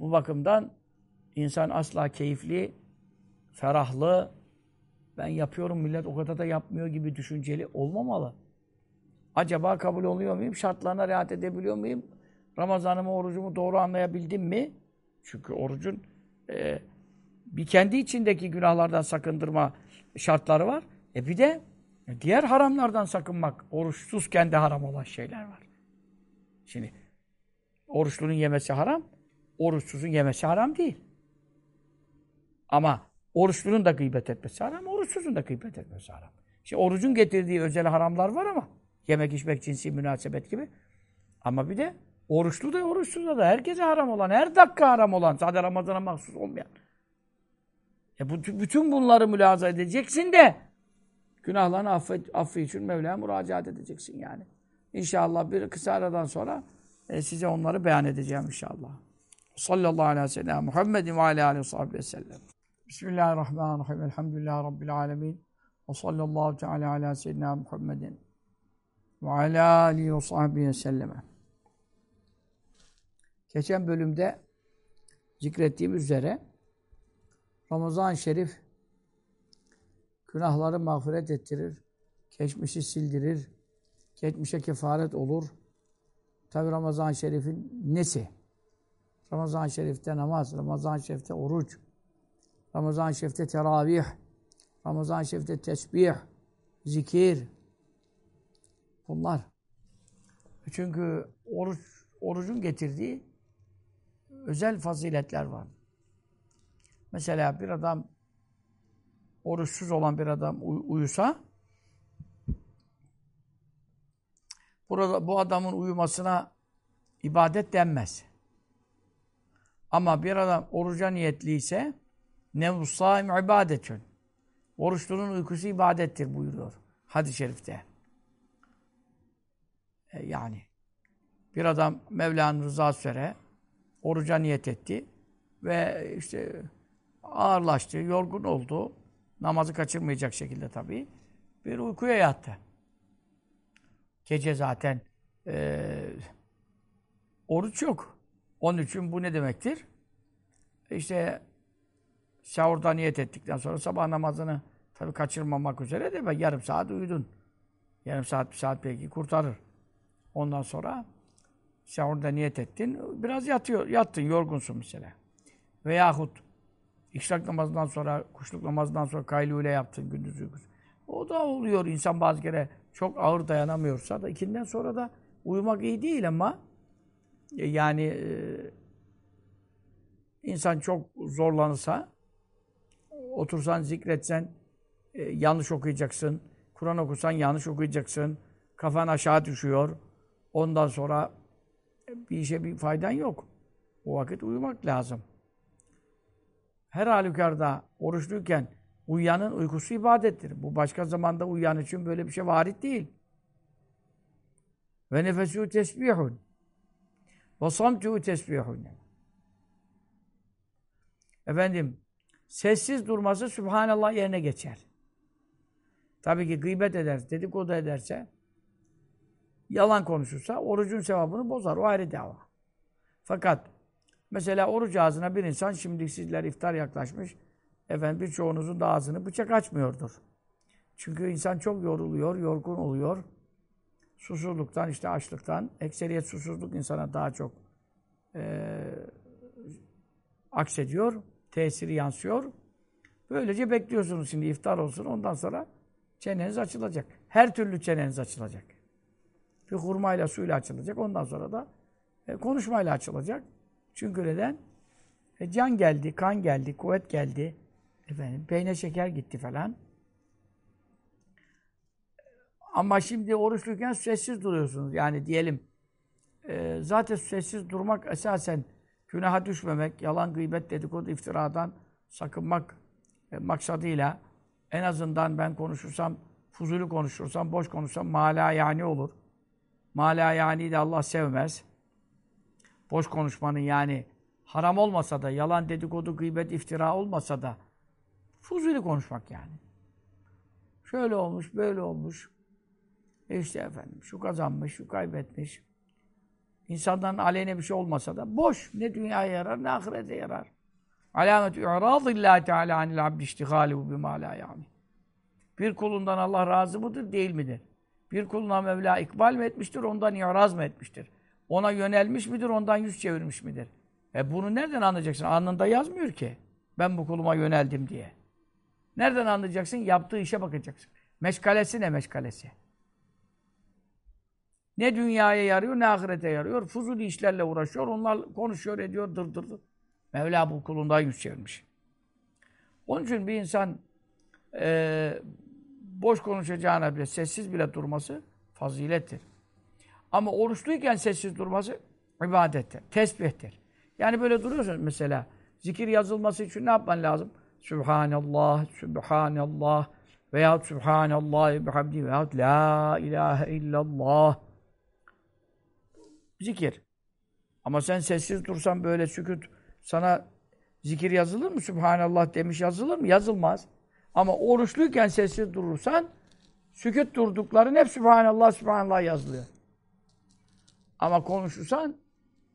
Bu bakımdan insan asla keyifli, ferahlı, ben yapıyorum millet o kadar da yapmıyor gibi düşünceli olmamalı. Acaba kabul oluyor muyum? Şartlarına riayet edebiliyor muyum? Ramazanımı, orucumu doğru anlayabildim mi? Çünkü orucun e, bir kendi içindeki günahlardan sakındırma şartları var. E bir de diğer haramlardan sakınmak, oruçsuz kendi haram olan şeyler var. Şimdi oruçlunun yemesi haram, oruçsuzun yemesi haram değil. Ama oruçlunun da gıybet etmesi haram, oruçsuzun da gıybet etmesi haram. Şimdi orucun getirdiği özel haramlar var ama yemek, içmek, cinsi münasebet gibi. Ama bir de oruçlu da oruçsuz da herkese haram olan, her dakika haram olan, sadece Ramazan'a mahsus olmayan. E bu, bütün bunları mülaza edeceksin de günahlarını affet, affı için Mevla'ya müracaat edeceksin yani. İnşallah bir kısa aradan sonra e, size onları beyan edeceğim inşallah. Sallallahu aleyhi ve sellem Muhammedin ve aleyhi ve sellem. Bismillahirrahmanirrahim. Elhamdülillahi Rabbil alemin. Ve sallallahu teala ala seyyidina Muhammedin ve ala alihi ve sahbihi selleme. Geçen bölümde zikrettiğim üzere Ramazan-ı Şerif günahları mağfiret ettirir, geçmişi sildirir, geçmişe kefaret olur. Tabi Ramazan-ı Şerif'in nesi? Ramazan-ı Şerif'te namaz, Ramazan-ı Şerif'te oruç, Ramazan-ı Şerif'te teravih, Ramazan-ı Şerif'te tesbih, zikir. Bunlar. Çünkü oruç, orucun getirdiği özel faziletler var. Mesela bir adam oruçsuz olan bir adam uy uyusa burada bu adamın uyumasına ibadet denmez. Ama bir adam oruca niyetliyse nevus-saim ibadetün. Oruçlunun uykusu ibadettir buyuruyor hadis-i şerifte. E, yani bir adam Mevla'nın rızası üzere oruca niyet etti ve işte ağırlaştı, yorgun oldu. Namazı kaçırmayacak şekilde tabii. Bir uykuya yattı. Gece zaten e, oruç yok. Onun için bu ne demektir? İşte sahurda niyet ettikten sonra sabah namazını tabii kaçırmamak üzere de yarım saat uyudun. Yarım saat, bir saat belki kurtarır. Ondan sonra sahurda niyet ettin. Biraz yatıyor, yattın, yorgunsun mesela. Veyahut İşrak namazından sonra, kuşluk namazından sonra kaylule yaptın gündüz uykusu. O da oluyor. İnsan bazı kere çok ağır dayanamıyorsa da ikinden sonra da uyumak iyi değil ama e, yani e, insan çok zorlanırsa otursan zikretsen e, yanlış okuyacaksın. Kur'an okusan yanlış okuyacaksın. Kafan aşağı düşüyor. Ondan sonra bir işe bir faydan yok. O vakit uyumak lazım her halükarda oruçluyken uyuyanın uykusu ibadettir. Bu başka zamanda uyuyan için böyle bir şey varit değil. Ve nefesü tesbihun. Ve samtü tesbihun. Efendim, sessiz durması Sübhanallah yerine geçer. Tabii ki gıybet eder, dedikodu ederse, yalan konuşursa orucun sevabını bozar. O ayrı dava. Fakat Mesela oruç ağzına bir insan, şimdi sizler iftar yaklaşmış, efendim birçoğunuzun da ağzını bıçak açmıyordur. Çünkü insan çok yoruluyor, yorgun oluyor. Susuzluktan, işte açlıktan, ekseriyet susuzluk insana daha çok e, aksediyor, tesiri yansıyor. Böylece bekliyorsunuz şimdi iftar olsun, ondan sonra çeneniz açılacak. Her türlü çeneniz açılacak. Bir hurmayla, suyla açılacak, ondan sonra da e, konuşmayla açılacak. Çünkü neden? E, can geldi, kan geldi, kuvvet geldi. Efendim, peynir şeker gitti falan. Ama şimdi oruçluyken sessiz duruyorsunuz. Yani diyelim e, zaten sessiz durmak esasen günaha düşmemek, yalan, gıybet, dedikodu, iftiradan sakınmak e, maksadıyla en azından ben konuşursam, fuzuli konuşursam, boş konuşsam mala yani olur. Mala yani de Allah sevmez boş konuşmanın yani haram olmasa da, yalan dedikodu, gıybet, iftira olmasa da fuzuli konuşmak yani. Şöyle olmuş, böyle olmuş. E işte efendim, şu kazanmış, şu kaybetmiş. İnsanların aleyhine bir şey olmasa da boş. Ne dünyaya yarar, ne ahirete yarar. Alamet-i i'radillahi teala anil abdi iştihalihu bima la yani. Bir kulundan Allah razı mıdır, değil midir? Bir kuluna Mevla ikbal mi etmiştir, ondan i'raz mı etmiştir? Ona yönelmiş midir, ondan yüz çevirmiş midir? E bunu nereden anlayacaksın? Anında yazmıyor ki. Ben bu kuluma yöneldim diye. Nereden anlayacaksın? Yaptığı işe bakacaksın. Meşgalesi ne meşgalesi? Ne dünyaya yarıyor ne ahirete yarıyor. Fuzuli işlerle uğraşıyor. Onlar konuşuyor ediyor dır dır dır. Mevla bu kulundan yüz çevirmiş. Onun için bir insan e, boş konuşacağına bile sessiz bile durması fazilettir. Ama oruçluyken sessiz durması ibadettir, tesbihtir. Yani böyle duruyorsun mesela. Zikir yazılması için ne yapman lazım? Sübhanallah, Sübhanallah veyahut Sübhanallah bihamdi veyahut La ilahe illallah. Zikir. Ama sen sessiz dursan böyle sükut sana zikir yazılır mı? Sübhanallah demiş yazılır mı? Yazılmaz. Ama oruçluyken sessiz durursan sükut durdukların hep Sübhanallah, Sübhanallah yazılıyor. Ama konuşursan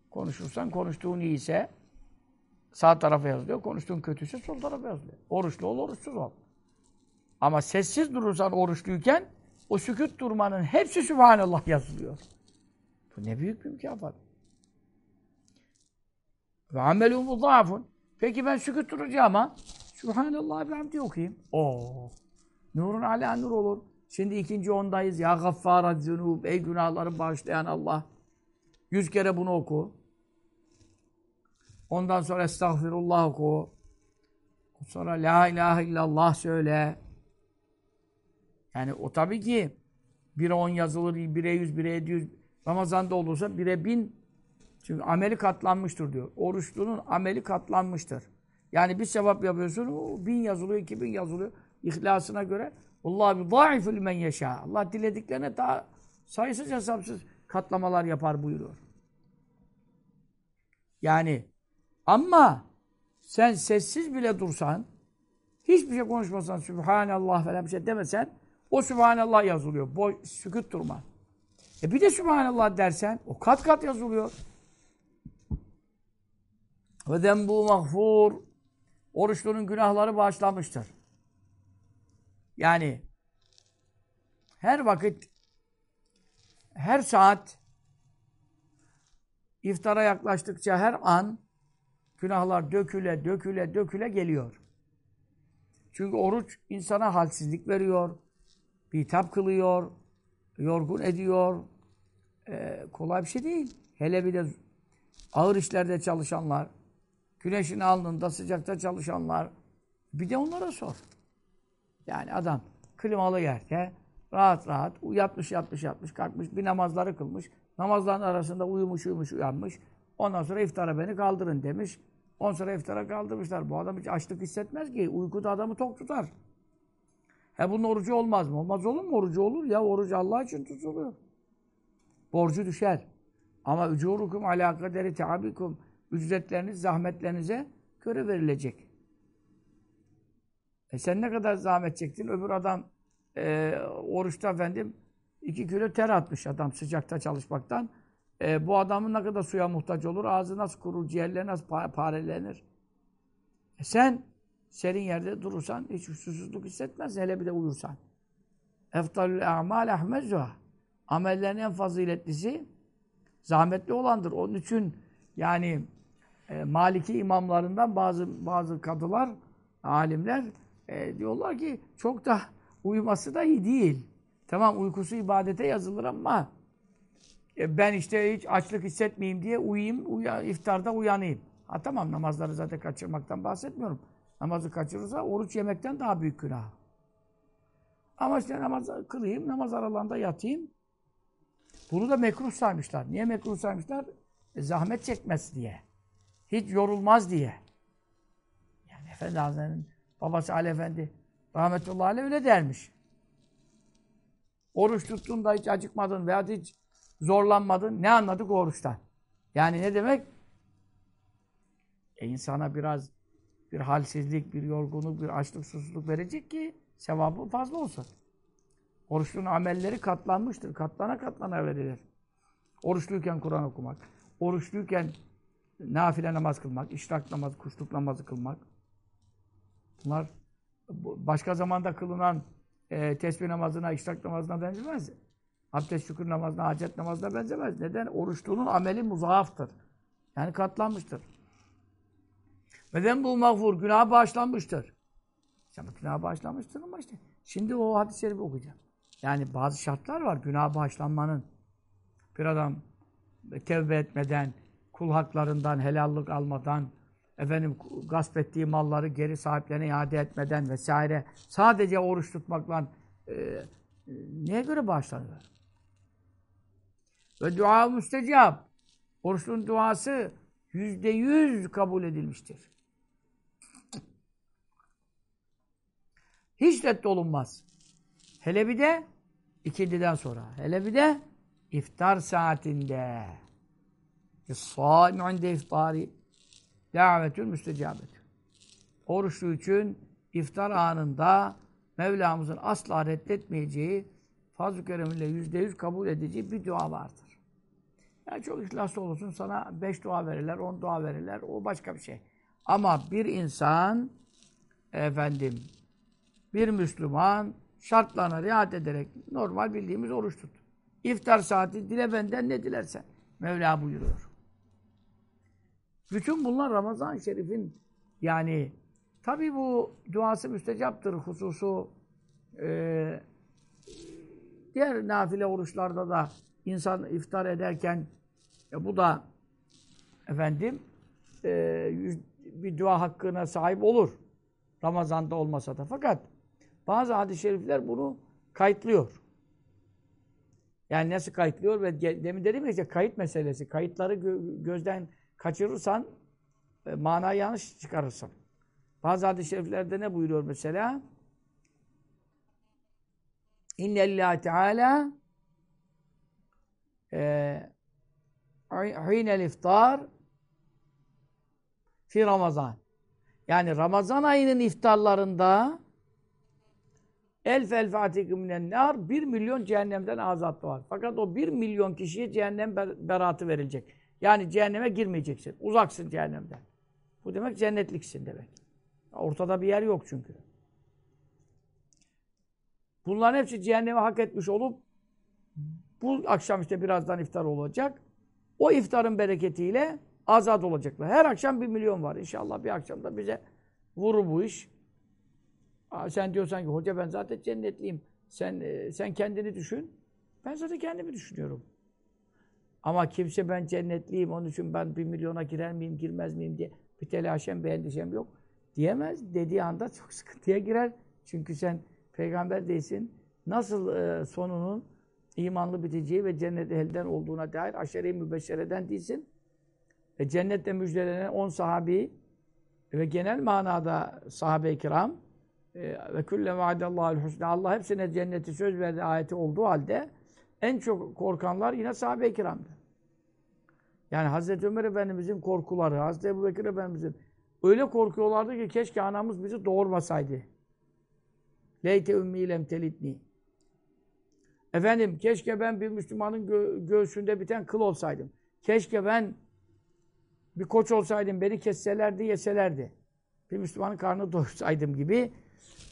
konuşursan konuştuğun iyiyse sağ tarafa yazılıyor. Konuştuğun kötüyse sol tarafa yazılıyor. Oruçlu ol, oruçsuz ol. Ama sessiz durursan oruçluyken o sükut durmanın hepsi Sübhanallah yazılıyor. Bu ne büyük bir mükafat. Ve amelû mudâfun. Peki ben sükut duracağım ha. Sübhanallah ve hamdi okuyayım. Oo. Nurun ala nur olur. Şimdi ikinci ondayız. Ya gaffârat zünûb. Ey günahları bağışlayan Allah. Yüz kere bunu oku. Ondan sonra estağfirullah oku. Sonra la ilahe illallah söyle. Yani o tabii ki 1'e 10 yazılır, 1'e 100, 1'e 700. Ramazan'da olursa 1'e 1000 çünkü ameli katlanmıştır diyor. Oruçlunun ameli katlanmıştır. Yani bir sevap yapıyorsun, o bin yazılıyor, iki bin yazılıyor. İhlasına göre. Allah bi zâifül men yeşâ. Allah dilediklerine daha sayısız hesapsız katlamalar yapar buyuruyor. Yani ama sen sessiz bile dursan, hiçbir şey konuşmasan, Sübhanallah falan bir şey demesen, o Sübhanallah yazılıyor. Boy, sükut durma. E bir de Sübhanallah dersen, o kat kat yazılıyor. Ve zenbu mağfur. Oruçlunun günahları bağışlanmıştır. Yani her vakit, her saat iftara yaklaştıkça her an günahlar döküle, döküle, döküle geliyor. Çünkü oruç insana halsizlik veriyor, bitap kılıyor, yorgun ediyor. Ee, kolay bir şey değil. Hele bir de ağır işlerde çalışanlar, güneşin alnında, sıcakta çalışanlar, bir de onlara sor. Yani adam klimalı yerde rahat rahat yatmış yatmış yatmış kalkmış bir namazları kılmış. Namazların arasında uyumuş uyumuş uyanmış. Ondan sonra iftara beni kaldırın demiş. Ondan sonra iftara kaldırmışlar. Bu adam hiç açlık hissetmez ki. Uykuda adamı tok tutar. He bunun orucu olmaz mı? Olmaz olur mu? Orucu olur. Ya orucu Allah için tutuluyor. Borcu düşer. Ama ücurukum alâ kaderi teabikum. Ücretleriniz zahmetlerinize göre verilecek. E sen ne kadar zahmet çektin? Öbür adam e, oruçta efendim iki kilo ter atmış adam sıcakta çalışmaktan. E, bu adamın ne kadar suya muhtaç olur? Ağzı nasıl kurur? Ciğerleri nasıl parelenir? E sen serin yerde durursan hiç susuzluk hissetmez. Hele bir de uyursan. Eftalül a'mal ahmezuha. Amellerin en faziletlisi zahmetli olandır. Onun için yani e, Maliki imamlarından bazı bazı kadılar, alimler e, diyorlar ki çok da uyuması da iyi değil. Tamam uykusu ibadete yazılır ama e, ben işte hiç açlık hissetmeyeyim diye uyuyayım, uya, iftarda uyanayım. Ha tamam namazları zaten kaçırmaktan bahsetmiyorum. Namazı kaçırırsa oruç yemekten daha büyük günah. Ama işte namaz kılayım, namaz aralarında yatayım. Bunu da mekruh saymışlar. Niye mekruh saymışlar? E, zahmet çekmez diye. Hiç yorulmaz diye. Yani Efendi Hazretleri'nin babası Ali Efendi rahmetullahi aleyh öyle dermiş. Oruç tuttuğunda hiç acıkmadın veya hiç zorlanmadın. Ne anladık oruçtan? Yani ne demek? E insana biraz bir halsizlik, bir yorgunluk, bir açlık, susuzluk verecek ki sevabı fazla olsun. Oruçlunun amelleri katlanmıştır. Katlana katlana verilir. Oruçluyken Kur'an okumak, oruçluyken nafile namaz kılmak, işrak namazı, kuşluk namazı kılmak. Bunlar başka zamanda kılınan e, tesbih namazına, işrak namazına benzemez. Abdest şükür namazına, hacet namazına benzemez. Neden? Oruçluğunun ameli muzaaftır. Yani katlanmıştır. Neden bu mağfur? Günah bağışlanmıştır. İşte günah bağışlanmıştır ama işte. Şimdi o hadis-i şerifi okuyacağım. Yani bazı şartlar var günah bağışlanmanın. Bir adam tevbe etmeden, kul haklarından helallik almadan, efendim gasp ettiği malları geri sahiplerine iade etmeden vesaire sadece oruç tutmakla e, neye göre bağışlanıyor? Ve dua müstecab. Oruçlunun duası yüzde yüz kabul edilmiştir. Hiç reddolunmaz. Hele bir de ikindiden sonra. Hele bir de iftar saatinde. Sâmi inde iftari davetül müstecabet. Oruçlu için iftar anında Mevlamızın asla reddetmeyeceği fazl-ı keremiyle yüzde yüz kabul edeceği bir dua vardır. Yani çok ihlaslı olursun sana beş dua verirler, on dua verirler. O başka bir şey. Ama bir insan efendim bir Müslüman şartlarına riayet ederek normal bildiğimiz oruç tut. İftar saati dile benden ne dilersen. Mevla buyuruyor. Bütün bunlar Ramazan-ı Şerif'in yani tabi bu duası müstecaptır hususu e, diğer nafile oruçlarda da insan iftar ederken e, bu da efendim e, yüz, bir dua hakkına sahip olur. Ramazan'da olmasa da. Fakat bazı hadis-i şerifler bunu kayıtlıyor. Yani nasıl kayıtlıyor ve demin dedim ya işte kayıt meselesi. Kayıtları gö gözden kaçırırsan e, manayı yanlış çıkarırsın. Bazı hadis-i şeriflerde ne buyuruyor mesela? İnne lillahi teala hinel iftar fi Ramazan. Yani Ramazan ayının iftarlarında elf elf atikü minen nar bir milyon cehennemden azat var. Fakat o bir milyon kişiye cehennem beratı verilecek. Yani cehenneme girmeyeceksin. Uzaksın cehennemden. Bu demek cennetliksin demek. Ortada bir yer yok çünkü. Bunların hepsi cehenneme hak etmiş olup bu akşam işte birazdan iftar olacak. O iftarın bereketiyle azat olacaklar. Her akşam bir milyon var. İnşallah bir akşamda bize vurur bu iş. Aa, sen diyorsan ki hoca ben zaten cennetliyim. Sen e, sen kendini düşün. Ben zaten kendimi düşünüyorum. Ama kimse ben cennetliyim onun için ben bir milyona girer miyim girmez miyim diye bir telaşem bir endişem yok diyemez. Dediği anda *laughs* çok sıkıntıya girer. Çünkü sen peygamber değilsin. Nasıl e, sonunun imanlı biteceği ve cennet elden olduğuna dair aşere-i mübeşşereden değilsin. E, cennette müjdelenen on sahabi ve genel manada sahabe-i kiram e, ve külle vaadallahul husna Allah hepsine cenneti söz verdi ayeti olduğu halde en çok korkanlar yine sahabe-i kiramdı. Yani Hazreti Ömer Efendimizin korkuları, Hazreti Ebu Bekir Efendimizin öyle korkuyorlardı ki keşke anamız bizi doğurmasaydı. Leyte ümmi lem telitni. Efendim keşke ben bir Müslümanın gö göğsünde biten kıl olsaydım. Keşke ben bir koç olsaydım, beni kesselerdi, yeselerdi. Bir Müslümanın karnını doyursaydım gibi.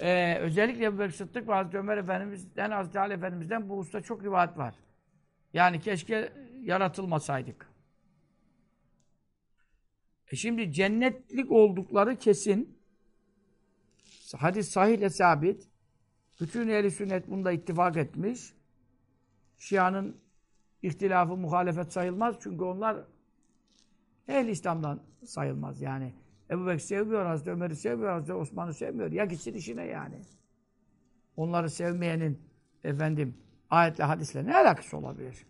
Ee, özellikle Ebu Bekir Sıddık ve Hazreti Ömer Efendimiz'den, Hazreti Ali Efendimiz'den bu usta çok rivayet var. Yani keşke yaratılmasaydık. E şimdi cennetlik oldukları kesin. Hadis sahih ile sabit. Bütün ehli sünnet bunda ittifak etmiş. Şia'nın ihtilafı muhalefet sayılmaz. Çünkü onlar ehli İslam'dan sayılmaz yani. Ebu Bekir sevmiyor, Hazreti Ömer'i sevmiyor, Hazreti Osman'ı sevmiyor. Ya gitsin işine yani. Onları sevmeyenin efendim ayetle hadisle ne alakası olabilir?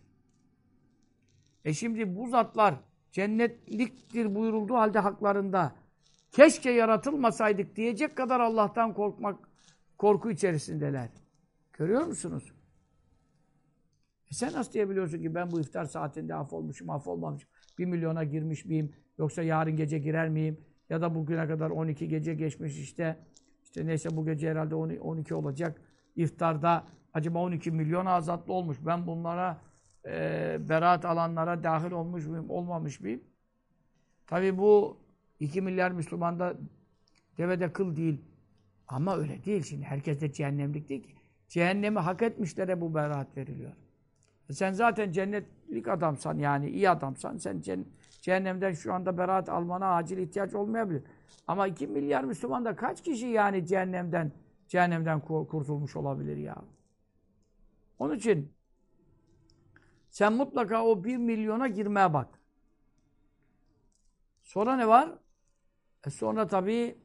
E şimdi bu zatlar cennetliktir buyurulduğu halde haklarında keşke yaratılmasaydık diyecek kadar Allah'tan korkmak korku içerisindeler. Görüyor musunuz? E sen nasıl diyebiliyorsun ki ben bu iftar saatinde af olmuşum, af olmamışım. Bir milyona girmiş miyim? Yoksa yarın gece girer miyim? Ya da bugüne kadar 12 gece geçmiş işte. İşte neyse bu gece herhalde 12 olacak. İftarda acaba 12 milyon azatlı olmuş. Ben bunlara e, beraat alanlara dahil olmuş muyum, olmamış mıyım? Tabi bu 2 milyar Müslümanda devede kıl değil. Ama öyle değil şimdi. Herkes de cehennemlik değil ki. Cehennemi hak etmişlere bu beraat veriliyor. E sen zaten cennetlik adamsan yani iyi adamsan sen cehennemden şu anda beraat almana acil ihtiyaç olmayabilir. Ama 2 milyar Müslüman da kaç kişi yani cehennemden cehennemden kurtulmuş olabilir ya? Onun için Sen mutlaka o bir milyona girmeye bak. Sonra ne var? E sonra tabii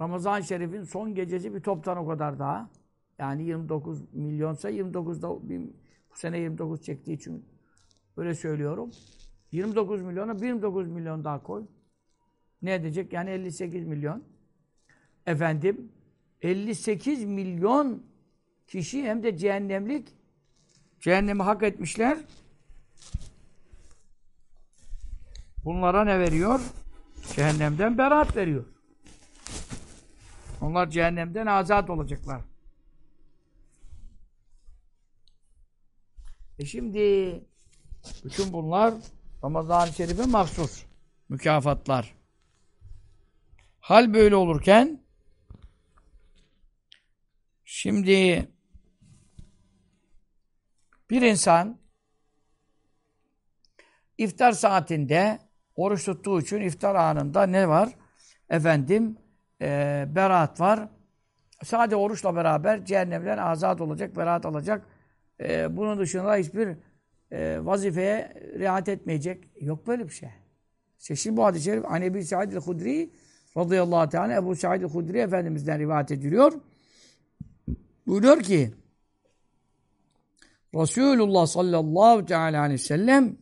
Ramazan-ı Şerif'in son gecesi bir toptan o kadar daha. Yani 29 milyonsa 29'da bir, bu sene 29 çektiği için öyle söylüyorum. 29 milyona 29 milyon daha koy. Ne edecek? Yani 58 milyon. Efendim 58 milyon kişi hem de cehennemlik cehennemi hak etmişler. Bunlara ne veriyor? Cehennemden beraat veriyor. Onlar cehennemden azat olacaklar. E şimdi bütün bunlar Ramazan-ı Şerif'e mahsus mükafatlar. Hal böyle olurken şimdi bir insan iftar saatinde oruç tuttuğu için iftar anında ne var? Efendim e, beraat var. Sadece oruçla beraber cehennemden azat olacak, beraat alacak. E, bunun dışında hiçbir e, vazifeye riayet etmeyecek. Yok böyle bir şey. İşte şimdi bu hadis-i şerif Anebi Sa'id el-Hudri radıyallahu teala Ebu Sa'id el-Hudri Efendimiz'den rivayet ediliyor. Buyuruyor ki Resulullah sallallahu teala aleyhi ve sellem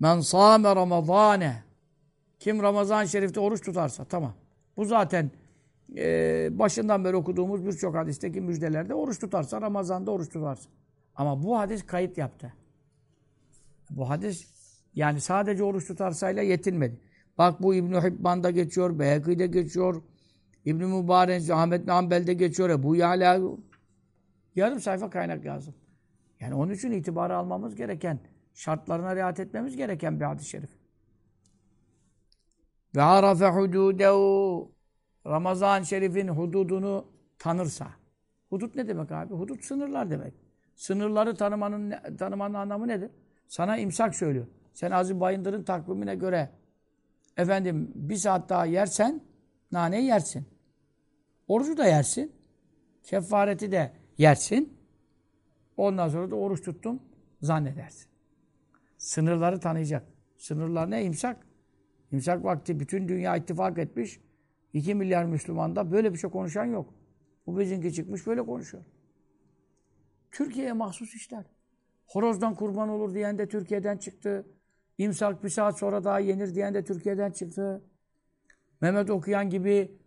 men sâme ramazâne kim Ramazan-ı Şerif'te oruç tutarsa tamam. Bu zaten e, başından beri okuduğumuz birçok hadisteki müjdelerde oruç tutarsa, Ramazan'da oruç tutarsa. Ama bu hadis kayıt yaptı. Bu hadis yani sadece oruç tutarsayla yetinmedi. Bak bu İbn-i Hibban'da geçiyor, Beyhekî'de geçiyor, İbn-i Mübarek, Ahmet bin Hanbel'de geçiyor, Ebu Yala yarım sayfa kaynak yazdım. Yani onun için itibarı almamız gereken, şartlarına riayet etmemiz gereken bir hadis-i şerif. Ve arafe hududehu Ramazan-ı Şerif'in hududunu tanırsa. Hudut ne demek abi? Hudut sınırlar demek. Sınırları tanımanın tanımanın anlamı nedir? Sana imsak söylüyor. Sen Aziz Bayındır'ın takvimine göre efendim bir saat daha yersen naneyi yersin. Orucu da yersin. Kefareti de yersin. Ondan sonra da oruç tuttum zannedersin. Sınırları tanıyacak. Sınırlar ne? İmsak. İmsak vakti bütün dünya ittifak etmiş. 2 milyar Müslümanda böyle bir şey konuşan yok. Bu bizimki çıkmış böyle konuşuyor. Türkiye'ye mahsus işler. Horozdan kurban olur diyen de Türkiye'den çıktı. İmsak bir saat sonra daha yenir diyen de Türkiye'den çıktı. Mehmet okuyan gibi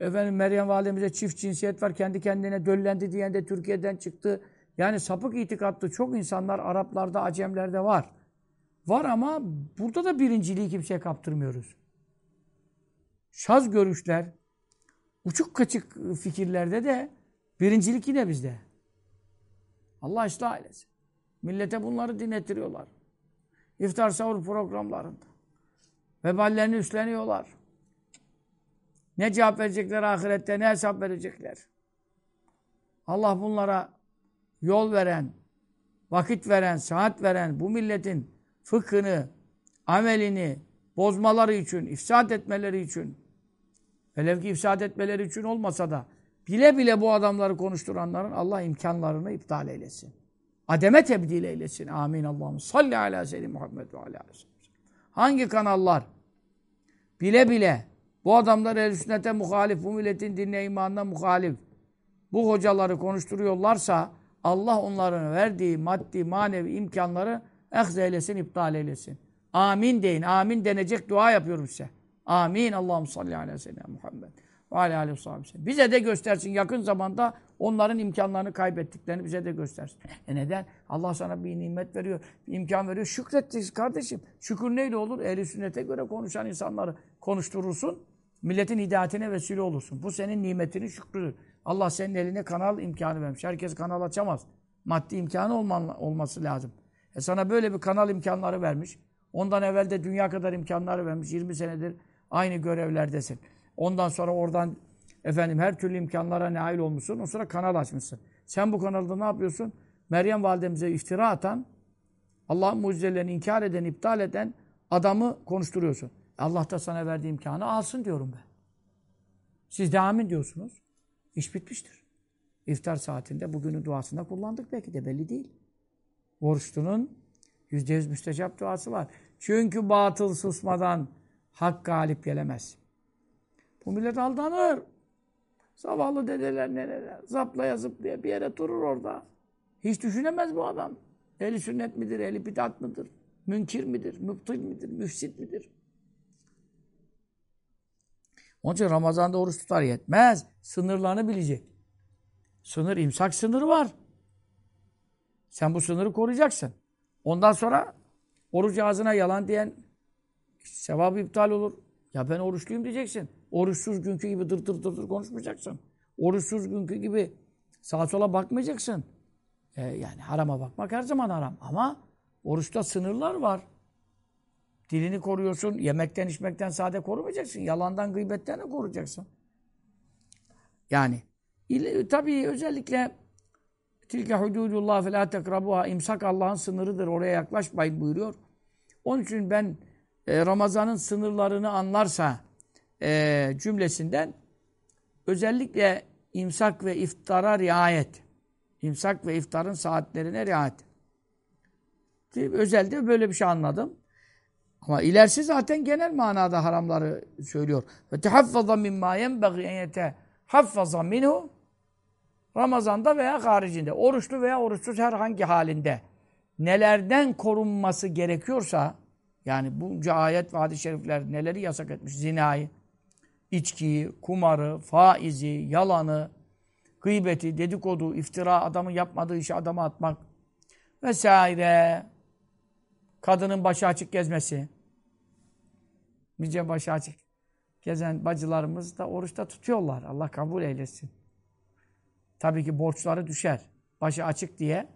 efendim Meryem validemize çift cinsiyet var kendi kendine döllendi diyen de Türkiye'den çıktı. Yani sapık itikatlı çok insanlar Araplarda, Acemlerde var. Var ama burada da birinciliği kimseye kaptırmıyoruz. Şaz görüşler, uçuk kaçık fikirlerde de birincilik yine bizde. Allah ıslah eylesin. Millete bunları dinletiyorlar. İftar sahur programlarında. Veballerini üstleniyorlar. Ne cevap verecekler ahirette, ne hesap verecekler. Allah bunlara yol veren, vakit veren, saat veren bu milletin fıkhını, amelini bozmaları için, ifsad etmeleri için, velev ki ifsad etmeleri için olmasa da bile bile bu adamları konuşturanların Allah imkanlarını iptal eylesin. Ademe tebdil eylesin. Amin. Allah'ım salli ala seyyidina Muhammed ve ala Hangi kanallar bile bile bu adamlar el sünnete muhalif, bu milletin dinle imanına muhalif bu hocaları konuşturuyorlarsa Allah onların verdiği maddi manevi imkanları ehz eylesin, iptal eylesin. Amin deyin. Amin denecek dua yapıyorum size. Amin. Allah'ım salli ala seyyidina Muhammed. Ve aleyhi ve Bize de göstersin yakın zamanda onların imkanlarını kaybettiklerini bize de göstersin. E neden? Allah sana bir nimet veriyor, bir imkan veriyor. Şükredeceksin kardeşim. Şükür neyle olur? Ehl-i sünnete göre konuşan insanları konuşturursun. Milletin hidayetine vesile olursun. Bu senin nimetinin şükrüdür. Allah senin eline kanal imkanı vermiş. Herkes kanal açamaz. Maddi imkanı olman, olması lazım. E sana böyle bir kanal imkanları vermiş. Ondan evvel de dünya kadar imkanları vermiş. 20 senedir aynı görevlerdesin. Ondan sonra oradan efendim her türlü imkanlara nail olmuşsun. Ondan sonra kanal açmışsın. Sen bu kanalda ne yapıyorsun? Meryem validemize iftira atan, Allah'ın mucizelerini inkar eden, iptal eden adamı konuşturuyorsun. Allah da sana verdiği imkanı alsın diyorum ben. Siz de amin diyorsunuz. İş bitmiştir. İftar saatinde bugünün duasında kullandık belki de belli değil. Oruçlunun Yüzde yüz müstecap duası var. Çünkü batıl susmadan hak galip gelemez. Bu millet aldanır. Zavallı dedeler neler. Zaplaya zıplaya bir yere durur orada. Hiç düşünemez bu adam. Eli sünnet midir, eli bidat mıdır? Münkir midir, müptil midir, müfsit midir? Onun için Ramazan'da oruç tutar yetmez. Sınırlarını bilecek. Sınır, imsak sınırı var. Sen bu sınırı koruyacaksın. Ondan sonra oruç ağzına yalan diyen sevabı iptal olur. Ya ben oruçluyum diyeceksin. Oruçsuz günkü gibi dır dır dır dır konuşmayacaksın. Oruçsuz günkü gibi sağa sola bakmayacaksın. Ee, yani harama bakmak her zaman haram. Ama oruçta sınırlar var. Dilini koruyorsun. Yemekten içmekten sade korumayacaksın. Yalandan gıybetten de koruyacaksın. Yani tabii özellikle tilke hududullah fe la tekrabuha imsak Allah'ın sınırıdır. Oraya yaklaşmayın buyuruyor. Onun için ben e, Ramazan'ın sınırlarını anlarsa e, cümlesinden özellikle imsak ve iftara riayet. İmsak ve iftarın saatlerine riayet. Özelde böyle bir şey anladım. Ama ilerisi zaten genel manada haramları söylüyor. Ve tehaffaza mimma yenbagî en yetehaffaza minhu Ramazan'da veya haricinde, oruçlu veya oruçsuz herhangi halinde nelerden korunması gerekiyorsa yani bu ayet ve hadis-i şerifler neleri yasak etmiş? Zinayı, içkiyi, kumarı, faizi, yalanı, gıybeti, dedikodu, iftira, adamın yapmadığı işi adama atmak vesaire. Kadının başı açık gezmesi. Nice başı açık gezen bacılarımız da oruçta tutuyorlar. Allah kabul eylesin. Tabii ki borçları düşer. Başı açık diye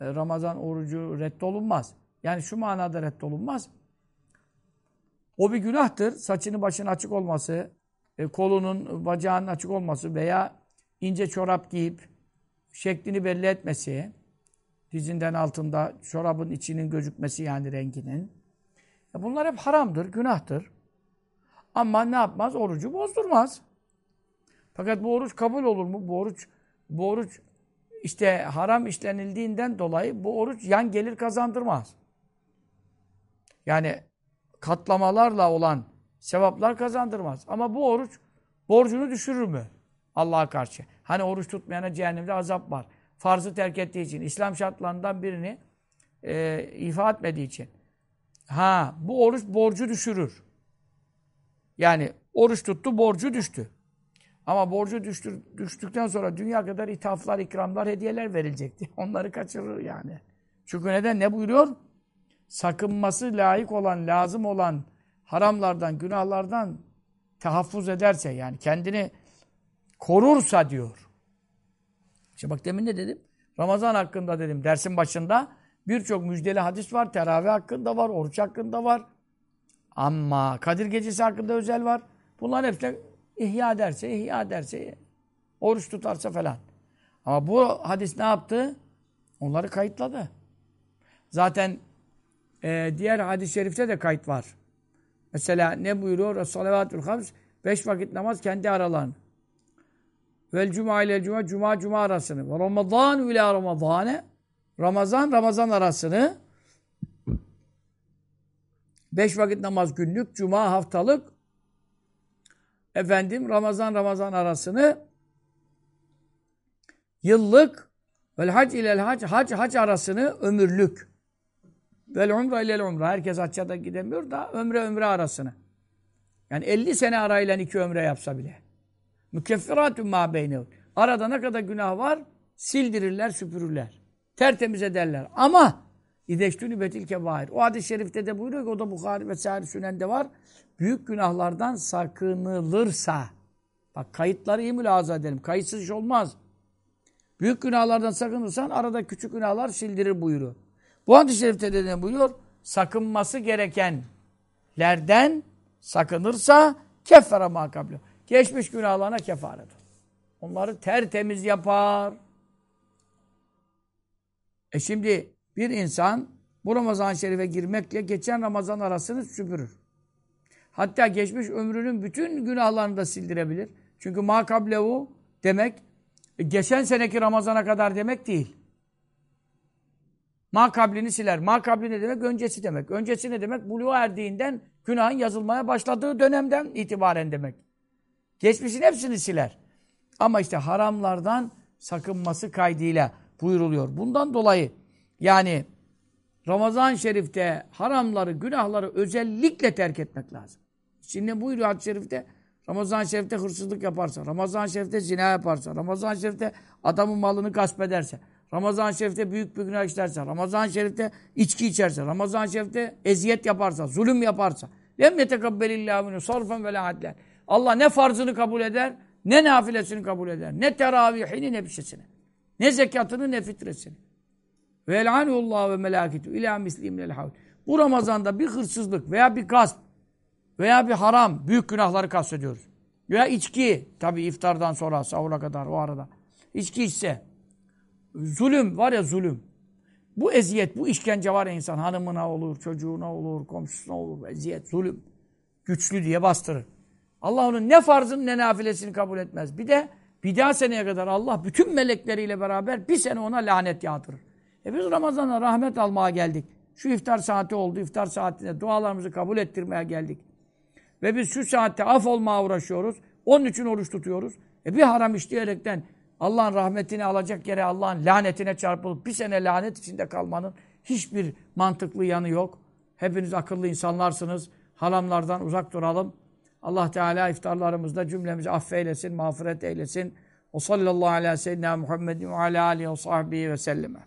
e, Ramazan orucu reddolunmaz. Yani şu manada reddolunmaz. O bir günahtır. Saçının başının açık olması, e, kolunun, bacağının açık olması veya ince çorap giyip şeklini belli etmesi, dizinden altında çorabın içinin gözükmesi yani renginin. E, bunlar hep haramdır, günahtır. Ama ne yapmaz? Orucu bozdurmaz. Fakat bu oruç kabul olur mu? Bu oruç, bu oruç işte haram işlenildiğinden dolayı bu oruç yan gelir kazandırmaz. Yani katlamalarla olan sevaplar kazandırmaz. Ama bu oruç borcunu düşürür mü? Allah'a karşı. Hani oruç tutmayana cehennemde azap var. Farzı terk ettiği için, İslam şartlarından birini e, ifa etmediği için. Ha, bu oruç borcu düşürür. Yani oruç tuttu, borcu düştü. Ama borcu düştür, düştükten sonra dünya kadar ithaflar, ikramlar, hediyeler verilecekti. *laughs* Onları kaçırır yani. Çünkü neden? Ne buyuruyor? Sakınması layık olan, lazım olan haramlardan, günahlardan tahaffuz ederse yani kendini korursa diyor. İşte bak demin ne dedim? Ramazan hakkında dedim dersin başında birçok müjdeli hadis var. Teravih hakkında var, oruç hakkında var. Ama Kadir Gecesi hakkında özel var. Bunlar hepsi ihya ederse, ihya ederse, oruç tutarsa falan. Ama bu hadis ne yaptı? Onları kayıtladı. Zaten e, diğer hadis-i şerifte de kayıt var. Mesela ne buyuruyor? Salavatül Hams, beş vakit namaz kendi aralarını. Vel cuma ile cuma, cuma cuma arasını. Ve Ramazan ile Ramazane, Ramazan Ramazan arasını. Beş vakit namaz günlük, cuma haftalık. Efendim Ramazan Ramazan arasını yıllık vel hac ile hac hac hac arasını ömürlük. Vel umra ile umra. Herkes hacca da gidemiyor da ömre ömre arasını. Yani 50 sene arayla iki ömre yapsa bile. Mükeffiratun ma beynehu. Arada ne kadar günah var? Sildirirler, süpürürler. Tertemiz ederler. Ama İdeştünü betil kebair. O hadis-i şerifte de buyuruyor ki o da Bukhari ve Sahih Sünen'de var. Büyük günahlardan sakınılırsa bak kayıtları iyi mülahaza edelim. Kayıtsız iş olmaz. Büyük günahlardan sakınırsan arada küçük günahlar sildirir buyuruyor. Bu hadis-i şerifte de ne buyuruyor? Sakınması gerekenlerden sakınırsa keffere makable. Geçmiş günahlarına kefaret Onları tertemiz yapar. E şimdi bir insan bu Ramazan-ı Şerif'e girmekle geçen Ramazan arasını süpürür. Hatta geçmiş ömrünün bütün günahlarını da sildirebilir. Çünkü makablevu demek geçen seneki Ramazan'a kadar demek değil. Makablini siler. Makabli ne demek? Öncesi demek. Öncesi ne demek? Buluğa erdiğinden günahın yazılmaya başladığı dönemden itibaren demek. Geçmişin hepsini siler. Ama işte haramlardan sakınması kaydıyla buyuruluyor. Bundan dolayı yani Ramazan-ı Şerif'te haramları, günahları özellikle terk etmek lazım. Şimdi buyuruyor hadis-i şerifte Ramazan-ı Şerif'te hırsızlık yaparsa, Ramazan-ı Şerif'te zina yaparsa, Ramazan-ı Şerif'te adamın malını gasp ederse, Ramazan-ı Şerif'te büyük bir günah işlerse, Ramazan-ı Şerif'te içki içerse, Ramazan-ı Şerif'te eziyet yaparsa, zulüm yaparsa, lem yetekabbelillâhu minhu sarfen ve la. Allah ne farzını kabul eder, ne nafilesini kabul eder, ne teravihini ne bir şeysini, ne zekatını ne fitresini. Ve el'anullahu ve melâketu ilâ mislim lel havl. Bu Ramazan'da bir hırsızlık veya bir gasp veya bir haram, büyük günahları kastediyoruz. Veya içki, tabi iftardan sonra, sahura kadar o arada. İçki içse, zulüm var ya zulüm. Bu eziyet, bu işkence var ya insan hanımına olur, çocuğuna olur, komşusuna olur, eziyet, zulüm. Güçlü diye bastırır. Allah onun ne farzını ne nafilesini kabul etmez. Bir de bir daha seneye kadar Allah bütün melekleriyle beraber bir sene ona lanet yağdırır. E biz Ramazan'a rahmet almaya geldik. Şu iftar saati oldu. İftar saatinde dualarımızı kabul ettirmeye geldik. Ve biz şu saatte af olmaya uğraşıyoruz. Onun için oruç tutuyoruz. E bir haram işleyerekten Allah'ın rahmetini alacak yere Allah'ın lanetine çarpılıp bir sene lanet içinde kalmanın hiçbir mantıklı yanı yok. Hepiniz akıllı insanlarsınız. Haramlardan uzak duralım. Allah Teala iftarlarımızda cümlemizi affeylesin, mağfiret eylesin. O sallallahu aleyhi ve sellem Muhammedin ve aleyhi ve sahbihi ve selleme.